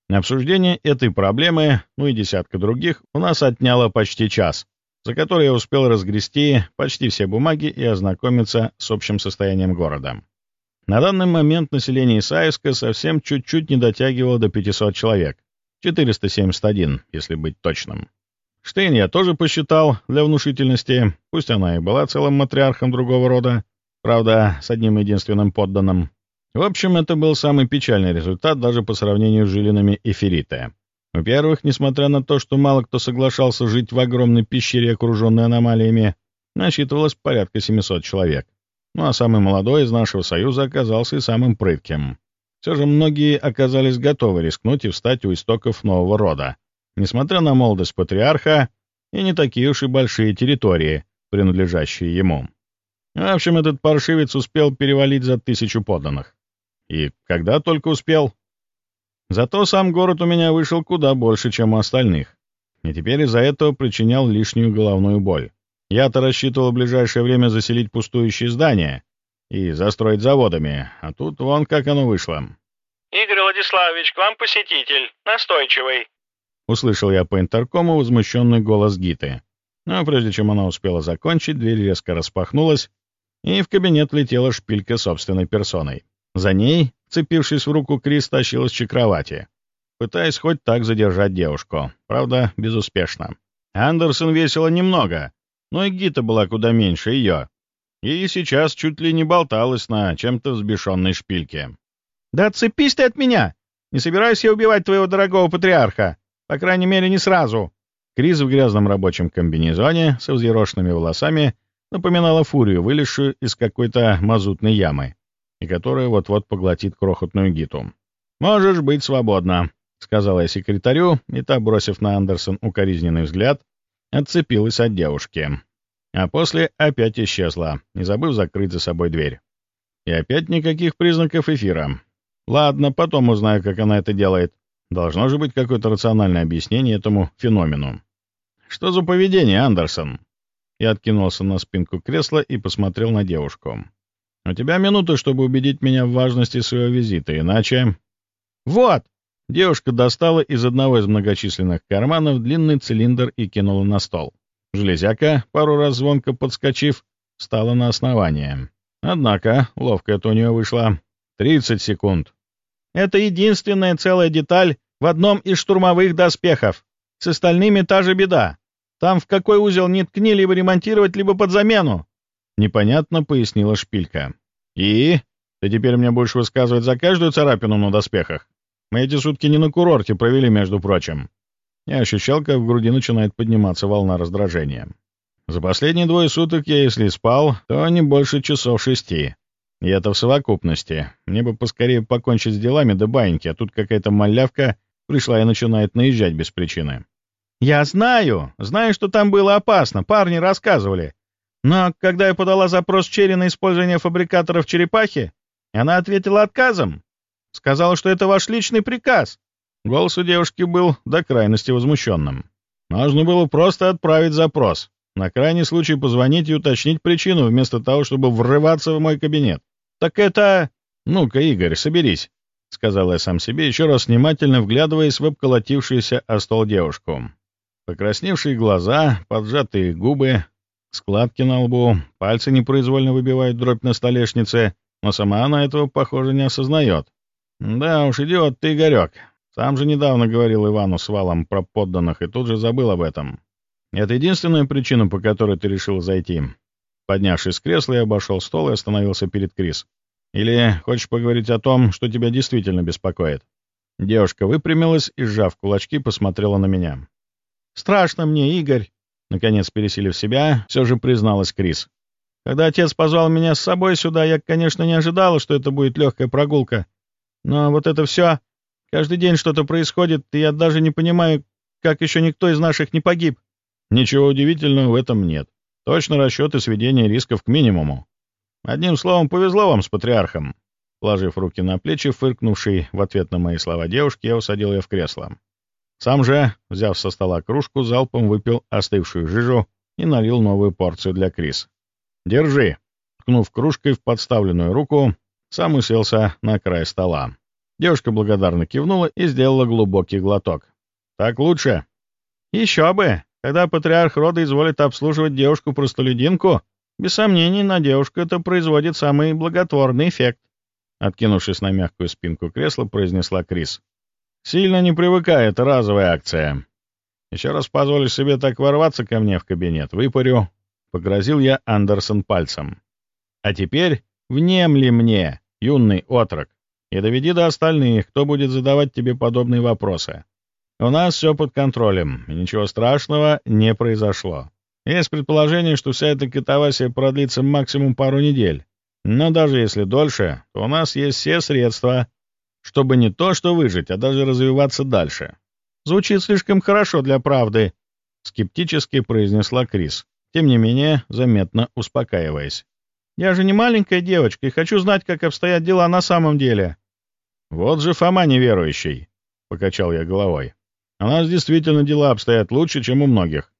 A: Обсуждение этой проблемы, ну и десятка других, у нас отняло почти час, за который я успел разгрести почти все бумаги и ознакомиться с общим состоянием города. На данный момент население Исаевска совсем чуть-чуть не дотягивало до 500 человек. 471, если быть точным. Штейн я тоже посчитал для внушительности, пусть она и была целым матриархом другого рода, правда, с одним единственным подданным. В общем, это был самый печальный результат даже по сравнению с жилинами Эфирита. Во-первых, несмотря на то, что мало кто соглашался жить в огромной пещере, окруженной аномалиями, насчитывалось порядка 700 человек. Ну а самый молодой из нашего союза оказался и самым прытким. Все же многие оказались готовы рискнуть и встать у истоков нового рода, несмотря на молодость патриарха и не такие уж и большие территории, принадлежащие ему. В общем, этот паршивец успел перевалить за тысячу подданных. И когда только успел. Зато сам город у меня вышел куда больше, чем у остальных. И теперь из-за этого причинял лишнюю головную боль. Я-то рассчитывал в ближайшее время заселить пустующие здания и застроить заводами, а тут вон как оно вышло.
D: «Игорь Владиславович, к вам посетитель. Настойчивый».
A: Услышал я по интеркому возмущенный голос Гиты. Но прежде чем она успела закончить, дверь резко распахнулась, и в кабинет летела шпилька собственной персоной. За ней, цепившись в руку, Крис тащилась к кровати, пытаясь хоть так задержать девушку. Правда, безуспешно. Андерсон весила немного, но и Гита была куда меньше ее. И сейчас чуть ли не болталась на чем-то взбешенной шпильке.
E: «Да отцепись ты от меня! Не собираюсь я убивать твоего дорогого патриарха. По крайней мере, не сразу!»
A: Крис в грязном рабочем комбинезоне со взъерошенными волосами напоминала фурию, вылезшую из какой-то мазутной ямы и которая вот-вот поглотит крохотную гиту. «Можешь быть свободна», — сказала я секретарю, и та, бросив на Андерсон укоризненный взгляд, отцепилась от девушки. А после опять исчезла, не забыв закрыть за собой дверь. И опять никаких признаков эфира. Ладно, потом узнаю, как она это делает. Должно же быть какое-то рациональное объяснение этому феномену. «Что за поведение, Андерсон?» Я откинулся на спинку кресла и посмотрел на девушку. У тебя минута, чтобы убедить меня в важности своего визита, иначе...»
E: «Вот!»
A: Девушка достала из одного из многочисленных карманов длинный цилиндр и кинула на стол. Железяка, пару раз звонко подскочив, стала на основание. Однако, ловко это у нее вышло. 30 секунд.
E: «Это единственная целая деталь в одном из штурмовых доспехов. С остальными та же беда. Там в какой узел не ткни, либо ремонтировать, либо под замену.
A: — непонятно пояснила шпилька. «И? Ты теперь мне будешь высказывать за каждую царапину на доспехах? Мы эти сутки не на курорте провели, между прочим». Я ощущал, как в груди начинает подниматься волна раздражения. За последние двое суток я, если спал, то не больше часов шести. И это в совокупности. Мне бы поскорее покончить с делами до баньки, а тут какая-то малявка пришла и начинает наезжать без причины.
E: «Я знаю! Знаю, что там было опасно. Парни рассказывали. Но когда я подала запрос Черри на использование фабрикаторов черепахи, она ответила отказом. Сказала, что это ваш личный приказ.
A: Голос у девушки был до крайности возмущенным. Нужно было просто отправить запрос. На крайний случай позвонить и уточнить причину, вместо того, чтобы врываться в мой кабинет.
E: «Так это...»
A: «Ну-ка, Игорь, соберись», — сказал я сам себе, еще раз внимательно вглядываясь в обколотившуюся о стол девушку. Покрасневшие глаза, поджатые губы, Складки на лбу, пальцы непроизвольно выбивают дробь на столешнице, но сама она этого, похоже, не осознает. Да уж, идиот ты, Игорек. Сам же недавно говорил Ивану с Валом про подданных и тут же забыл об этом. Это единственная причина, по которой ты решил зайти. Поднявшись с кресла, я обошел стол и остановился перед Крис. Или хочешь поговорить о том, что тебя действительно беспокоит? Девушка выпрямилась и, сжав кулачки, посмотрела на меня.
E: «Страшно мне, Игорь. Наконец, пересилив себя, все же призналась Крис. «Когда отец позвал меня с собой сюда, я, конечно, не ожидала, что это будет легкая прогулка. Но вот это все... Каждый день что-то происходит, и я даже не понимаю, как еще никто из наших не погиб.
A: Ничего удивительного в этом нет. Точно расчеты сведения рисков к минимуму. Одним словом, повезло вам с патриархом. Положив руки на плечи, фыркнувший в ответ на мои слова девушки, я усадил ее в кресло. Сам же, взяв со стола кружку, залпом выпил остывшую жижу и налил новую порцию для Крис. «Держи!» Ткнув кружкой в подставленную руку, сам уселся на край стола. Девушка благодарно кивнула и сделала глубокий глоток. «Так лучше?»
E: «Еще бы! Когда патриарх рода изволит обслуживать девушку-простолюдинку, без сомнений, на девушку это производит самый благотворный эффект. Откинувшись на мягкую спинку кресла, произнесла Крис. «Сильно не привыкай, это разовая акция. Еще раз позволишь себе так ворваться ко мне в кабинет, выпарю». Погрозил я Андерсон пальцем. «А теперь внемли мне, юный отрок, и доведи до остальных, кто будет задавать тебе подобные вопросы. У нас все под контролем, и ничего страшного не произошло. Есть предположение, что вся эта катавасия продлится максимум пару недель. Но даже если дольше, то у нас есть все средства, чтобы не то что выжить, а даже развиваться дальше. Звучит слишком хорошо для правды, скептически произнесла Крис, тем не менее заметно успокаиваясь. Я же не маленькая девочка и хочу знать, как обстоят дела на самом деле. Вот же Фома неверующий, покачал я головой. У нас действительно дела обстоят лучше, чем у многих.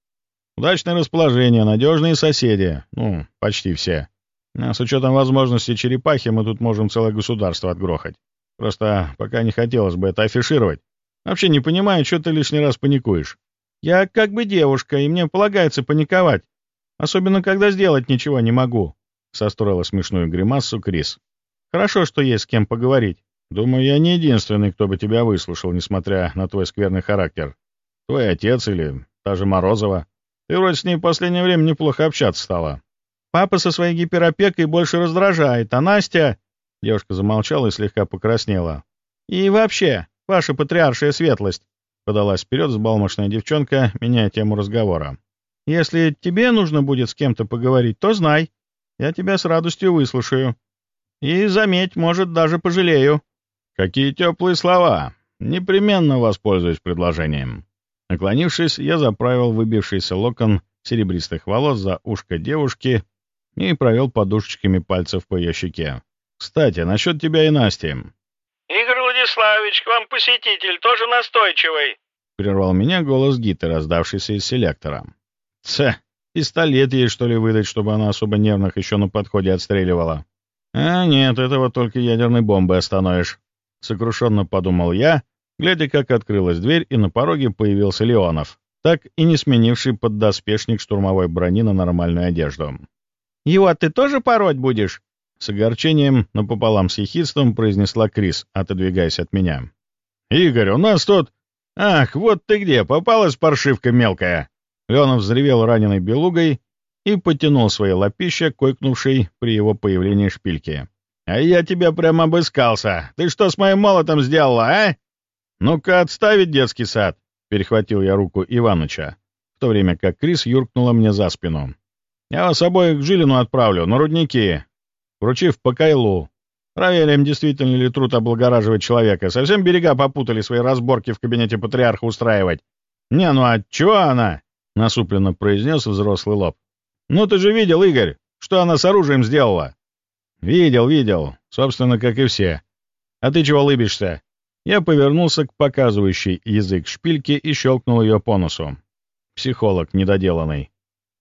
E: Удачное расположение, надежные соседи. Ну, почти все. А с учетом возможности черепахи мы тут можем целое государство отгрохать. Просто пока не хотелось бы это афишировать. Вообще не понимаю, что ты лишний раз паникуешь. Я как бы девушка, и мне полагается паниковать. Особенно, когда сделать ничего не могу. Состроила смешную гримасу Крис. Хорошо, что есть с кем поговорить. Думаю, я не единственный, кто бы тебя выслушал, несмотря на твой скверный характер. Твой отец или та же Морозова. Ты вроде с ней в последнее время неплохо общаться стала. Папа со своей гиперопекой больше раздражает, а Настя...» Девушка замолчала и слегка покраснела. «И вообще, ваша патриаршая светлость», — подалась вперед взбалмошная девчонка, меняя тему разговора. «Если тебе нужно будет с кем-то поговорить, то знай. Я тебя с радостью выслушаю. И, заметь, может, даже пожалею».
A: «Какие теплые слова! Непременно воспользуюсь предложением». Наклонившись, я заправил выбившийся локон серебристых волос за ушко девушки и провел подушечками пальцев по ее щеке. «Кстати, насчет тебя и Насти».
D: «Игорь Владиславович, к вам посетитель, тоже настойчивый», —
A: прервал меня голос Гиты, раздавшийся из селектора. «Це, пистолет ей, что ли, выдать, чтобы она особо нервных еще на подходе отстреливала?» «А нет, этого только ядерной бомбой остановишь», — сокрушенно подумал я, глядя, как открылась дверь, и на пороге появился Леонов, так и не сменивший поддоспешник штурмовой брони на нормальную одежду.
E: «Его ты тоже пороть будешь?»
A: С огорчением, но пополам с ехидством произнесла Крис, отодвигаясь от меня. «Игорь, у нас тут...» «Ах, вот ты где! Попалась паршивка мелкая!» Леонов взревел раненой белугой и потянул свои лапища, койкнувшей при его появлении шпильки. «А я тебя прямо обыскался! Ты что с моим молотом сделала, а?» «Ну-ка, отставить детский сад!» — перехватил я руку Иваныча, в то время как Крис юркнула мне за спину. «Я вас обоих к Жилину отправлю, на рудники, вручив по кайлу. Проверим, действительно ли труд облагораживать человека. Совсем берега попутали свои разборки в кабинете патриарха устраивать. Не, ну а чего она?» — насупленно произнес взрослый лоб. «Ну ты же видел, Игорь, что она с оружием сделала?» «Видел, видел. Собственно, как и все. А ты чего лыбишься? Я повернулся к показывающей язык шпильке и щелкнул ее по носу. Психолог недоделанный.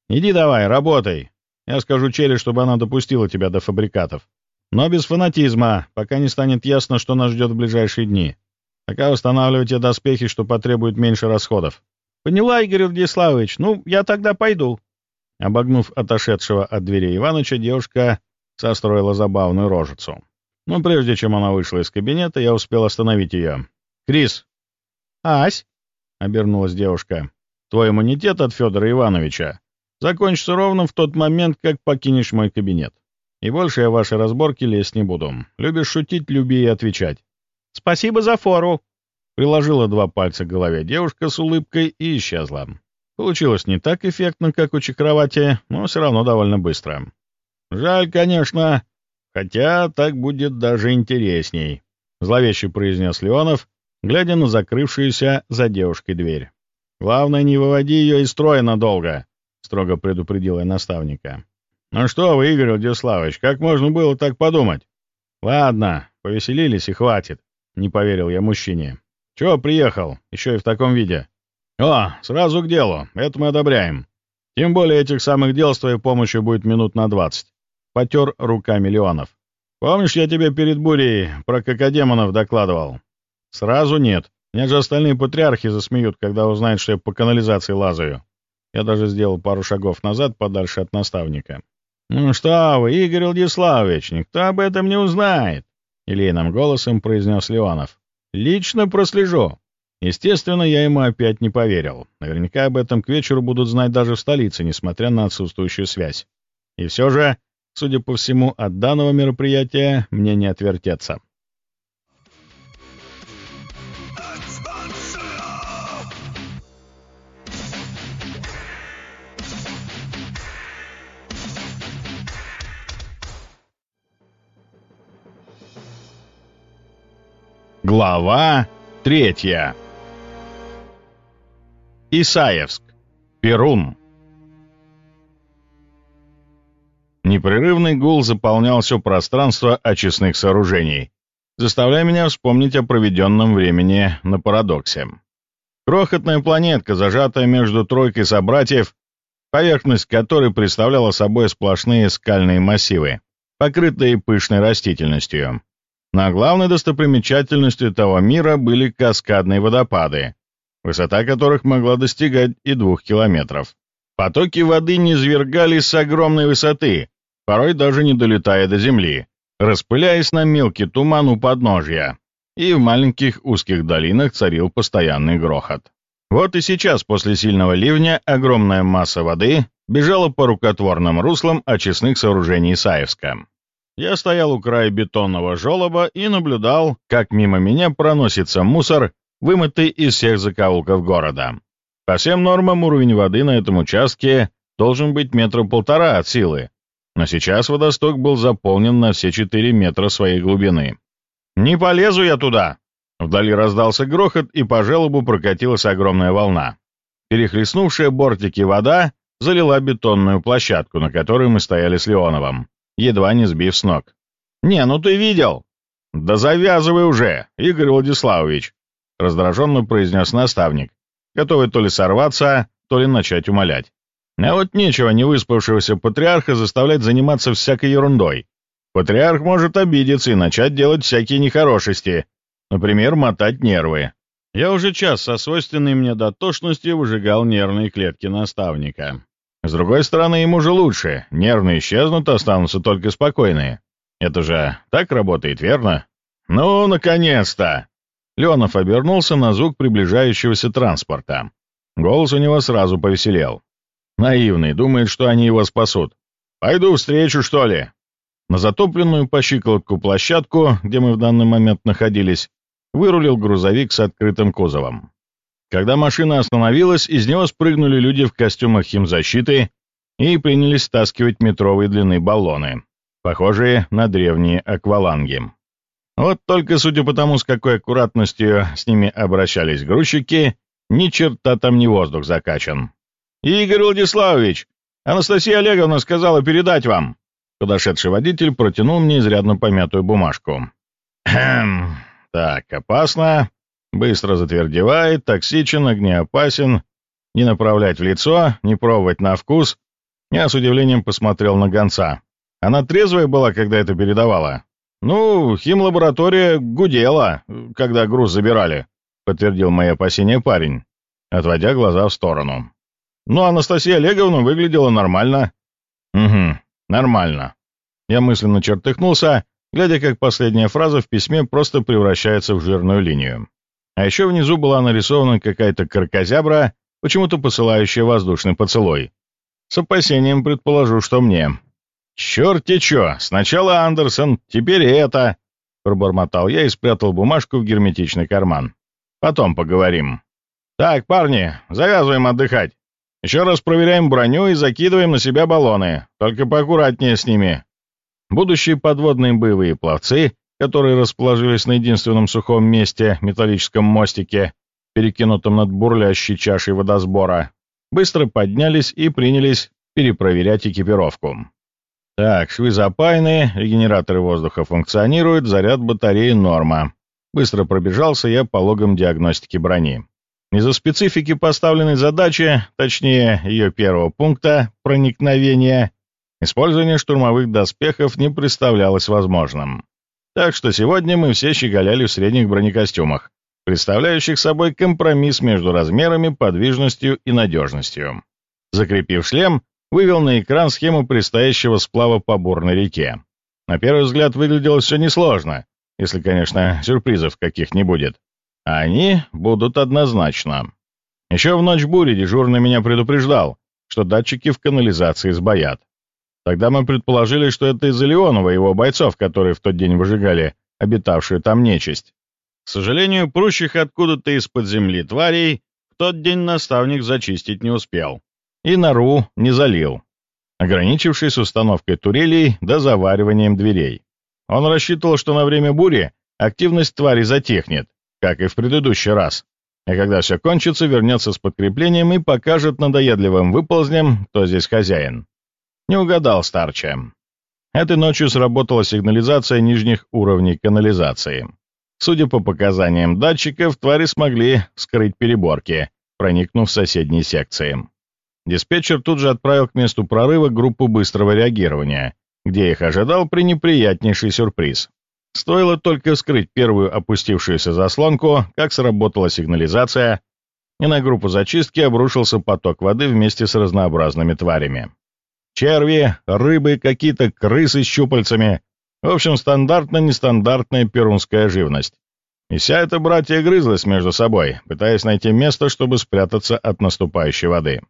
A: «Иди давай, работай. Я скажу Черри, чтобы она допустила тебя до фабрикатов. Но без фанатизма, пока не станет ясно, что нас ждет в ближайшие дни. Пока устанавливайте доспехи, что потребует меньше расходов».
E: «Поняла, Игорь Владиславович. Ну, я тогда пойду».
A: Обогнув отошедшего от двери Иваныча, девушка состроила забавную рожицу. Но прежде чем она вышла из кабинета, я успел остановить ее. «Крис!»
E: «Ась!»
A: — обернулась девушка. «Твой иммунитет от Федора Ивановича закончится ровно в тот момент, как покинешь мой кабинет. И больше я ваши разборки лезть не буду. Любишь шутить, люби и отвечать».
E: «Спасибо за фору!»
A: Приложила два пальца к голове девушка с улыбкой и исчезла. Получилось не так эффектно, как у Чакровати, но все равно довольно быстро. Жаль, конечно, Хотя так будет даже интересней, — зловеще произнес Леонов, глядя на закрывшуюся за девушкой дверь. «Главное, не выводи ее из строя надолго», — строго предупредил я наставника. «Ну что вы, Игорь Владиславович, как можно было так подумать?» «Ладно, повеселились и хватит», — не поверил я мужчине. «Чего приехал, еще и в таком виде?» «О, сразу к делу, это мы одобряем. Тем более этих самых дел с твоей помощью будет минут на двадцать». Потер руками Леонов. «Помнишь, я тебе перед бурей про кокодемонов докладывал?» «Сразу нет. Меня же остальные патриархи засмеют, когда узнают, что я по канализации лазаю». Я даже сделал пару шагов назад, подальше от наставника. «Ну что вы, Игорь Владиславович, никто об этом не узнает!» — елейным голосом произнес Леонов. «Лично прослежу». Естественно, я ему опять не поверил. Наверняка об этом к вечеру будут знать даже в столице, несмотря на отсутствующую связь. И все же, судя по всему, от данного мероприятия мне не отвертеться. Глава третья. Исаевск. Перун. Непрерывный гул заполнял все пространство очистных сооружений, заставляя меня вспомнить о проведенном времени на парадоксе. Крохотная планетка, зажатая между тройкой собратьев, поверхность которой представляла собой сплошные скальные массивы, покрытые пышной растительностью. Но главной достопримечательностью этого мира были каскадные водопады, высота которых могла достигать и двух километров. Потоки воды низвергались с огромной высоты, порой даже не долетая до земли, распыляясь на мелкий туман у подножья, и в маленьких узких долинах царил постоянный грохот. Вот и сейчас, после сильного ливня, огромная масса воды бежала по рукотворным руслам очистных сооружений Саевска. Я стоял у края бетонного желоба и наблюдал, как мимо меня проносится мусор, вымытый из всех закоулков города. По всем нормам уровень воды на этом участке должен быть метра полтора от силы, но сейчас водосток был заполнен на все четыре метра своей глубины. «Не полезу я туда!» Вдали раздался грохот, и по желобу прокатилась огромная волна. Перехлестнувшая бортики вода залила бетонную площадку, на которой мы стояли с Леоновым едва не сбив с ног. «Не, ну ты видел!» «Да завязывай уже, Игорь Владиславович!» — раздраженно произнес наставник, готовый то ли сорваться, то ли начать умолять. А вот нечего невыспавшегося патриарха заставлять заниматься всякой ерундой. Патриарх может обидеться и начать делать всякие нехорошести, например, мотать нервы. Я уже час со свойственной мне дотошностью выжигал нервные клетки наставника. С другой стороны, ему же лучше. Нервные исчезнут, останутся только спокойные. Это же так работает, верно? Ну, наконец-то! Леонов обернулся на звук приближающегося транспорта. Голос у него сразу повеселел. Наивный, думает, что они его спасут. «Пойду встречу, что ли?» На затопленную по щиколотку площадку, где мы в данный момент находились, вырулил грузовик с открытым кузовом. Когда машина остановилась, из него спрыгнули люди в костюмах химзащиты и принялись стаскивать метровые длины баллоны, похожие на древние акваланги. Вот только судя по тому, с какой аккуратностью с ними обращались грузчики, ни черта там не воздух закачан. «Игорь Владиславович, Анастасия Олеговна сказала передать вам!» Подошедший водитель протянул мне изрядно помятую бумажку. «Хм, так, опасно. Быстро затвердевает, токсичен, огнеопасен. Не направлять в лицо, не пробовать на вкус. Я с удивлением посмотрел на гонца. Она трезвая была, когда это передавала? Ну, химлаборатория гудела, когда груз забирали, подтвердил мои опасения парень, отводя глаза в сторону. Ну, Анастасия Олеговна выглядела нормально. Угу, нормально. Я мысленно чертыхнулся, глядя, как последняя фраза в письме просто превращается в жирную линию. А еще внизу была нарисована какая-то каркозябра, почему-то посылающая воздушный поцелуй. С опасением предположу, что мне. «Черт-те чё! Сначала Андерсон, теперь это!» Пробормотал я и спрятал бумажку в герметичный карман. «Потом поговорим». «Так, парни, завязываем отдыхать. Еще раз проверяем броню и закидываем на себя баллоны. Только поаккуратнее с ними». Будущие подводные боевые пловцы которые расположились на единственном сухом месте металлическом мостике, перекинутом над бурлящей чашей водосбора, быстро поднялись и принялись перепроверять экипировку. Так, швы запаяны, регенераторы воздуха функционируют, заряд батареи норма. Быстро пробежался я по логам диагностики брони. Из-за специфики поставленной задачи, точнее ее первого пункта проникновения, использование штурмовых доспехов не представлялось возможным. Так что сегодня мы все щеголяли в средних бронекостюмах, представляющих собой компромисс между размерами, подвижностью и надежностью. Закрепив шлем, вывел на экран схему предстоящего сплава по бурной реке. На первый взгляд выглядело все несложно, если, конечно, сюрпризов каких не будет. А они будут однозначно. Еще в ночь бури дежурный меня предупреждал, что датчики в канализации сбоят. Тогда мы предположили, что это из-за Леонова и его бойцов, которые в тот день выжигали обитавшую там нечисть. К сожалению, прущих откуда-то из-под земли тварей в тот день наставник зачистить не успел. И нору не залил, ограничившись установкой турелей да завариванием дверей. Он рассчитывал, что на время бури активность твари затихнет, как и в предыдущий раз. И когда все кончится, вернется с подкреплением и покажет надоедливым выползням, кто здесь хозяин. Не угадал старча. Этой ночью сработала сигнализация нижних уровней канализации. Судя по показаниям датчиков, твари смогли скрыть переборки, проникнув в соседние секции. Диспетчер тут же отправил к месту прорыва группу быстрого реагирования, где их ожидал пренеприятнейший сюрприз. Стоило только вскрыть первую опустившуюся заслонку, как сработала сигнализация, и на группу зачистки обрушился поток воды вместе с разнообразными тварями. Черви, рыбы, какие-то крысы с щупальцами. В общем, стандартно-нестандартная перунская живность. И вся эта братья грызлась между собой, пытаясь найти место, чтобы спрятаться от наступающей воды.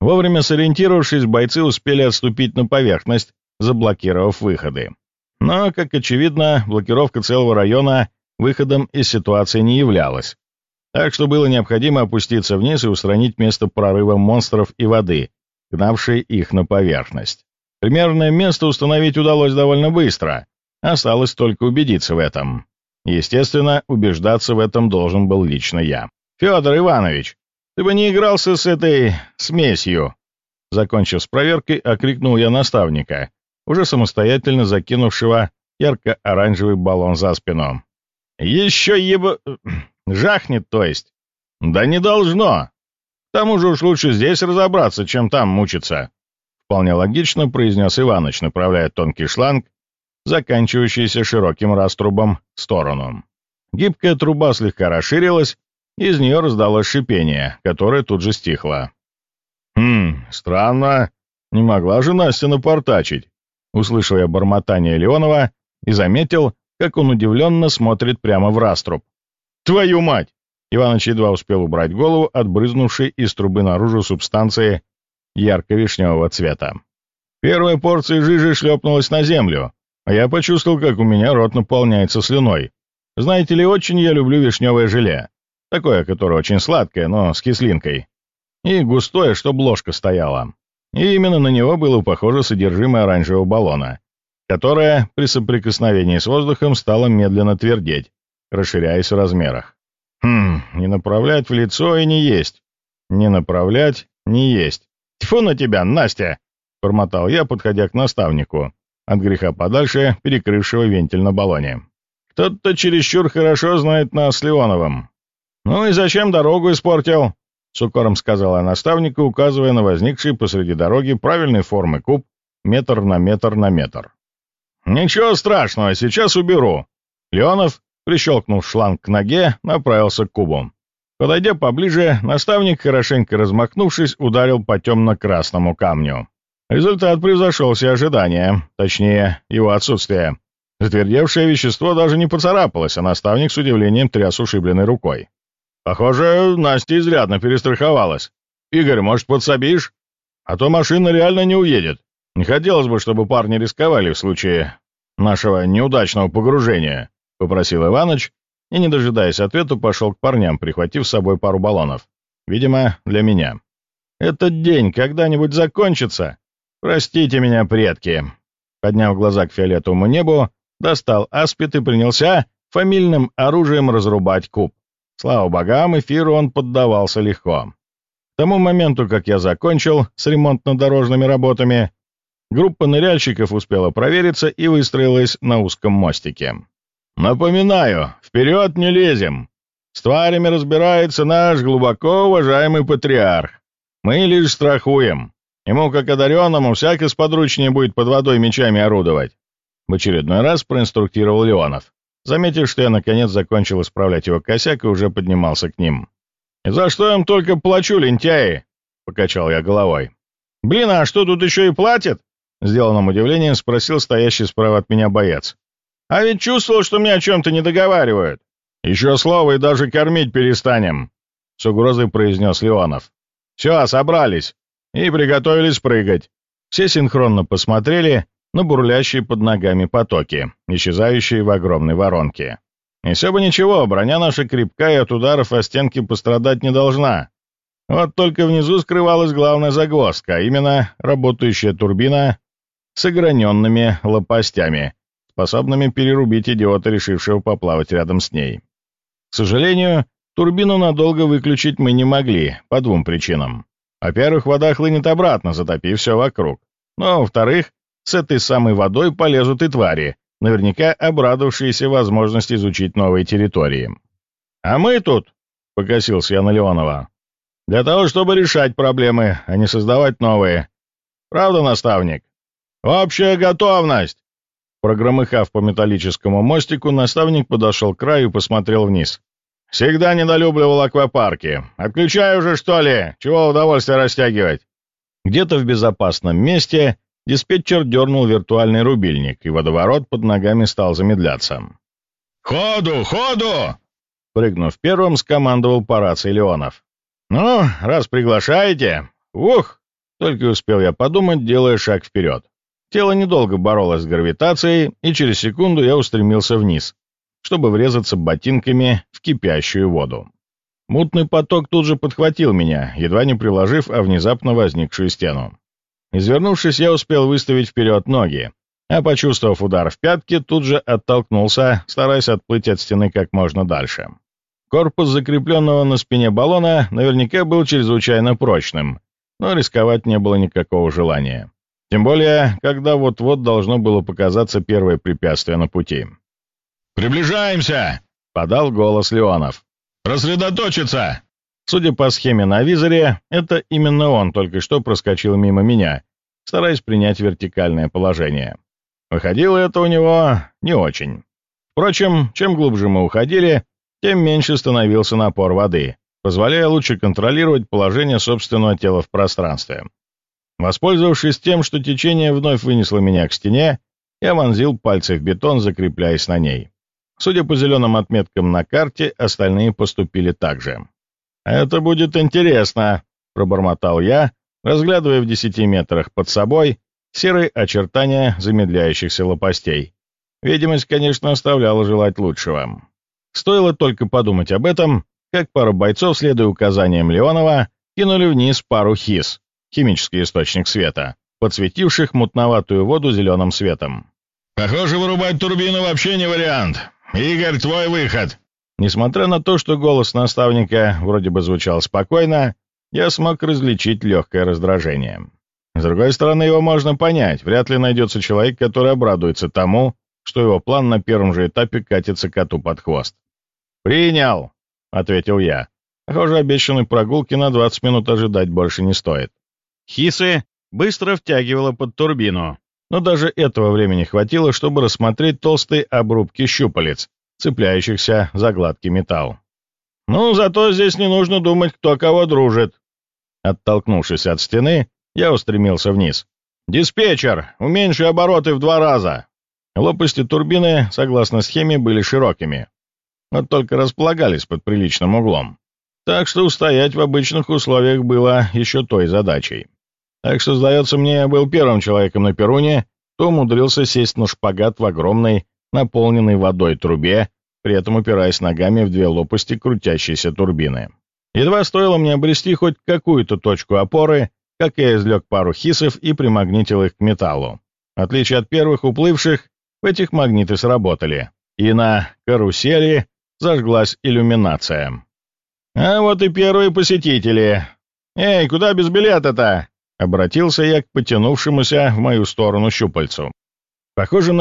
A: Вовремя сориентировавшись, бойцы успели отступить на поверхность, заблокировав выходы. Но, как очевидно, блокировка целого района выходом из ситуации не являлась. Так что было необходимо опуститься вниз и устранить место прорыва монстров и воды, гнавшей их на поверхность. Примерное место установить удалось довольно быстро. Осталось только убедиться в этом. Естественно, убеждаться в этом должен был лично я. «Федор Иванович, ты бы не игрался с этой смесью!» Закончив с проверкой, окрикнул я наставника, уже самостоятельно закинувшего ярко-оранжевый баллон за спину. «Еще ебо... жахнет, то есть?» «Да не должно! К тому же уж лучше здесь разобраться, чем там мучиться!» Вполне логично произнес Иваныч, направляя тонкий шланг, заканчивающийся широким раструбом, в сторону. Гибкая труба слегка расширилась, из нее раздалось шипение, которое тут же стихло. «Хм, странно. Не могла же Настя напортачить. Услышал я бормотание Леонова и заметил, как он удивленно смотрит прямо в раструб. «Твою мать!» Иваныч едва успел убрать голову от брызнувшей из трубы наружу субстанции ярко-вишневого цвета. Первая порция жижи шлепнулась на землю, а я почувствовал, как у меня рот наполняется слюной. Знаете ли, очень я люблю вишневое желе. Такое, которое очень сладкое, но с кислинкой. И густое, чтоб ложка стояла. И именно на него было похоже содержимое оранжевого баллона, которое при соприкосновении с воздухом стало медленно твердеть, расширяясь в размерах. Хм, не направлять в лицо и не есть. Не направлять, не есть. Тьфу на тебя, Настя! Промотал я, подходя к наставнику, от греха подальше, перекрывшего вентиль на баллоне. Кто-то чересчур хорошо знает нас с Леоновым. Ну и зачем дорогу испортил? — с укором сказала наставнику, указывая на возникший посреди дороги правильной формы куб метр на метр на метр. «Ничего страшного, сейчас уберу». Леонов, прищелкнув шланг к ноге, направился к кубу. Подойдя поближе, наставник, хорошенько размахнувшись, ударил по темно-красному камню. Результат превзошел все ожидания, точнее, его отсутствие. Затвердевшее вещество даже не поцарапалось, а наставник с удивлением тряс ушибленной рукой. Похоже, Настя изрядно перестраховалась. Игорь, может, подсобишь? А то машина реально не уедет. Не хотелось бы, чтобы парни рисковали в случае нашего неудачного погружения, — попросил Иваныч, и, не дожидаясь ответа, пошел к парням, прихватив с собой пару баллонов. Видимо, для меня. «Этот день когда-нибудь закончится? Простите меня, предки!» Подняв глаза к фиолетовому небу, достал аспид и принялся фамильным оружием разрубать куб. Слава богам, эфиру он поддавался легко. К тому моменту, как я закончил с ремонтно-дорожными работами, группа ныряльщиков успела провериться и выстроилась на узком мостике. «Напоминаю, вперед не лезем. С тварями разбирается наш глубоко уважаемый патриарх. Мы лишь страхуем. Ему, как одаренному, всяко сподручнее будет под водой мечами орудовать». В очередной раз проинструктировал Леонов, заметив, что я наконец закончил исправлять его косяк и уже поднимался к ним. «И за что им только плачу, лентяи?» — покачал я головой. «Блин, а что, тут еще и платят?» — сделанным удивлением спросил стоящий справа от меня боец. «А ведь чувствовал, что мне о чем-то не договаривают. Еще слово и даже кормить перестанем», — с угрозой произнес Леонов. «Все, собрались и приготовились прыгать». Все синхронно посмотрели на бурлящие под ногами потоки, исчезающие в огромной воронке. И все бы ничего, броня наша крепкая от ударов о стенки пострадать не должна. Вот только внизу скрывалась главная загвоздка, а именно работающая турбина с ограненными лопастями, способными перерубить идиота, решившего поплавать рядом с ней. К сожалению, турбину надолго выключить мы не могли, по двум причинам. Во-первых, вода хлынет обратно, затопив все вокруг. Ну а во-вторых, с этой самой водой полезут и твари, наверняка обрадовавшиеся возможности изучить новые территории. «А мы тут», — покосился я на Леонова, — «для того, чтобы решать проблемы, а не создавать новые. Правда, наставник?» «Общая готовность!» Прогромыхав по металлическому мостику, наставник подошел к краю и посмотрел вниз. «Всегда недолюбливал аквапарки. Отключай уже, что ли? Чего удовольствие растягивать?» Где-то в безопасном месте Диспетчер дернул виртуальный рубильник, и водоворот под ногами стал замедляться. «Ходу! Ходу!» Прыгнув первым, скомандовал по рации Леонов. «Ну, раз приглашаете... Ух!» Только успел я подумать, делая шаг вперед. Тело недолго боролось с гравитацией, и через секунду я устремился вниз, чтобы врезаться ботинками в кипящую воду. Мутный поток тут же подхватил меня, едва не приложив о внезапно возникшую стену. Извернувшись, я успел выставить вперед ноги, а, почувствовав удар в пятки, тут же оттолкнулся, стараясь отплыть от стены как можно дальше. Корпус закрепленного на спине баллона наверняка был чрезвычайно прочным, но рисковать не было никакого желания. Тем более, когда вот-вот должно было показаться первое препятствие на пути. «Приближаемся!» — подал голос Леонов. «Рассредоточиться!» Судя по схеме на визоре, это именно он только что проскочил мимо меня, стараясь принять вертикальное положение. Выходило это у него не очень. Впрочем, чем глубже мы уходили, тем меньше становился напор воды, позволяя лучше контролировать положение собственного тела в пространстве. Воспользовавшись тем, что течение вновь вынесло меня к стене, я вонзил пальцы в бетон, закрепляясь на ней. Судя по зеленым отметкам на карте, остальные поступили так же. «Это будет интересно», — пробормотал я, разглядывая в десяти метрах под собой серые очертания замедляющихся лопастей. Видимость, конечно, оставляла желать лучшего. Стоило только подумать об этом, как пара бойцов, следуя указаниям Леонова, кинули вниз пару хис, химический источник света, подсветивших мутноватую воду зеленым светом. «Похоже, вырубать турбину вообще не вариант. Игорь, твой выход!» Несмотря на то, что голос наставника вроде бы звучал спокойно, я смог различить легкое раздражение. С другой стороны, его можно понять. Вряд ли найдется человек, который обрадуется тому, что его план на первом же этапе катится коту под хвост. «Принял!» — ответил я. Похоже, обещанной прогулки на 20 минут ожидать больше не стоит. Хисы быстро втягивала под турбину, но даже этого времени хватило, чтобы рассмотреть толстые обрубки щупалец, цепляющихся за гладкий металл. «Ну, зато здесь не нужно думать, кто кого дружит». Оттолкнувшись от стены, я устремился вниз. «Диспетчер, уменьши обороты в два раза!» Лопасти турбины, согласно схеме, были широкими, но только располагались под приличным углом. Так что устоять в обычных условиях было еще той задачей. Так что, сдается мне, я был первым человеком на Перуне, кто умудрился сесть на шпагат в огромной наполненной водой трубе, при этом упираясь ногами в две лопасти крутящейся турбины. Едва стоило мне обрести хоть какую-то точку опоры, как я извлек пару хисов и примагнитил их к металлу. В отличие от первых уплывших, в этих магниты сработали, и на карусели зажглась иллюминация. «А вот и первые посетители. Эй, куда без билета-то?» Обратился я к потянувшемуся в мою сторону щупальцу. Похоже, на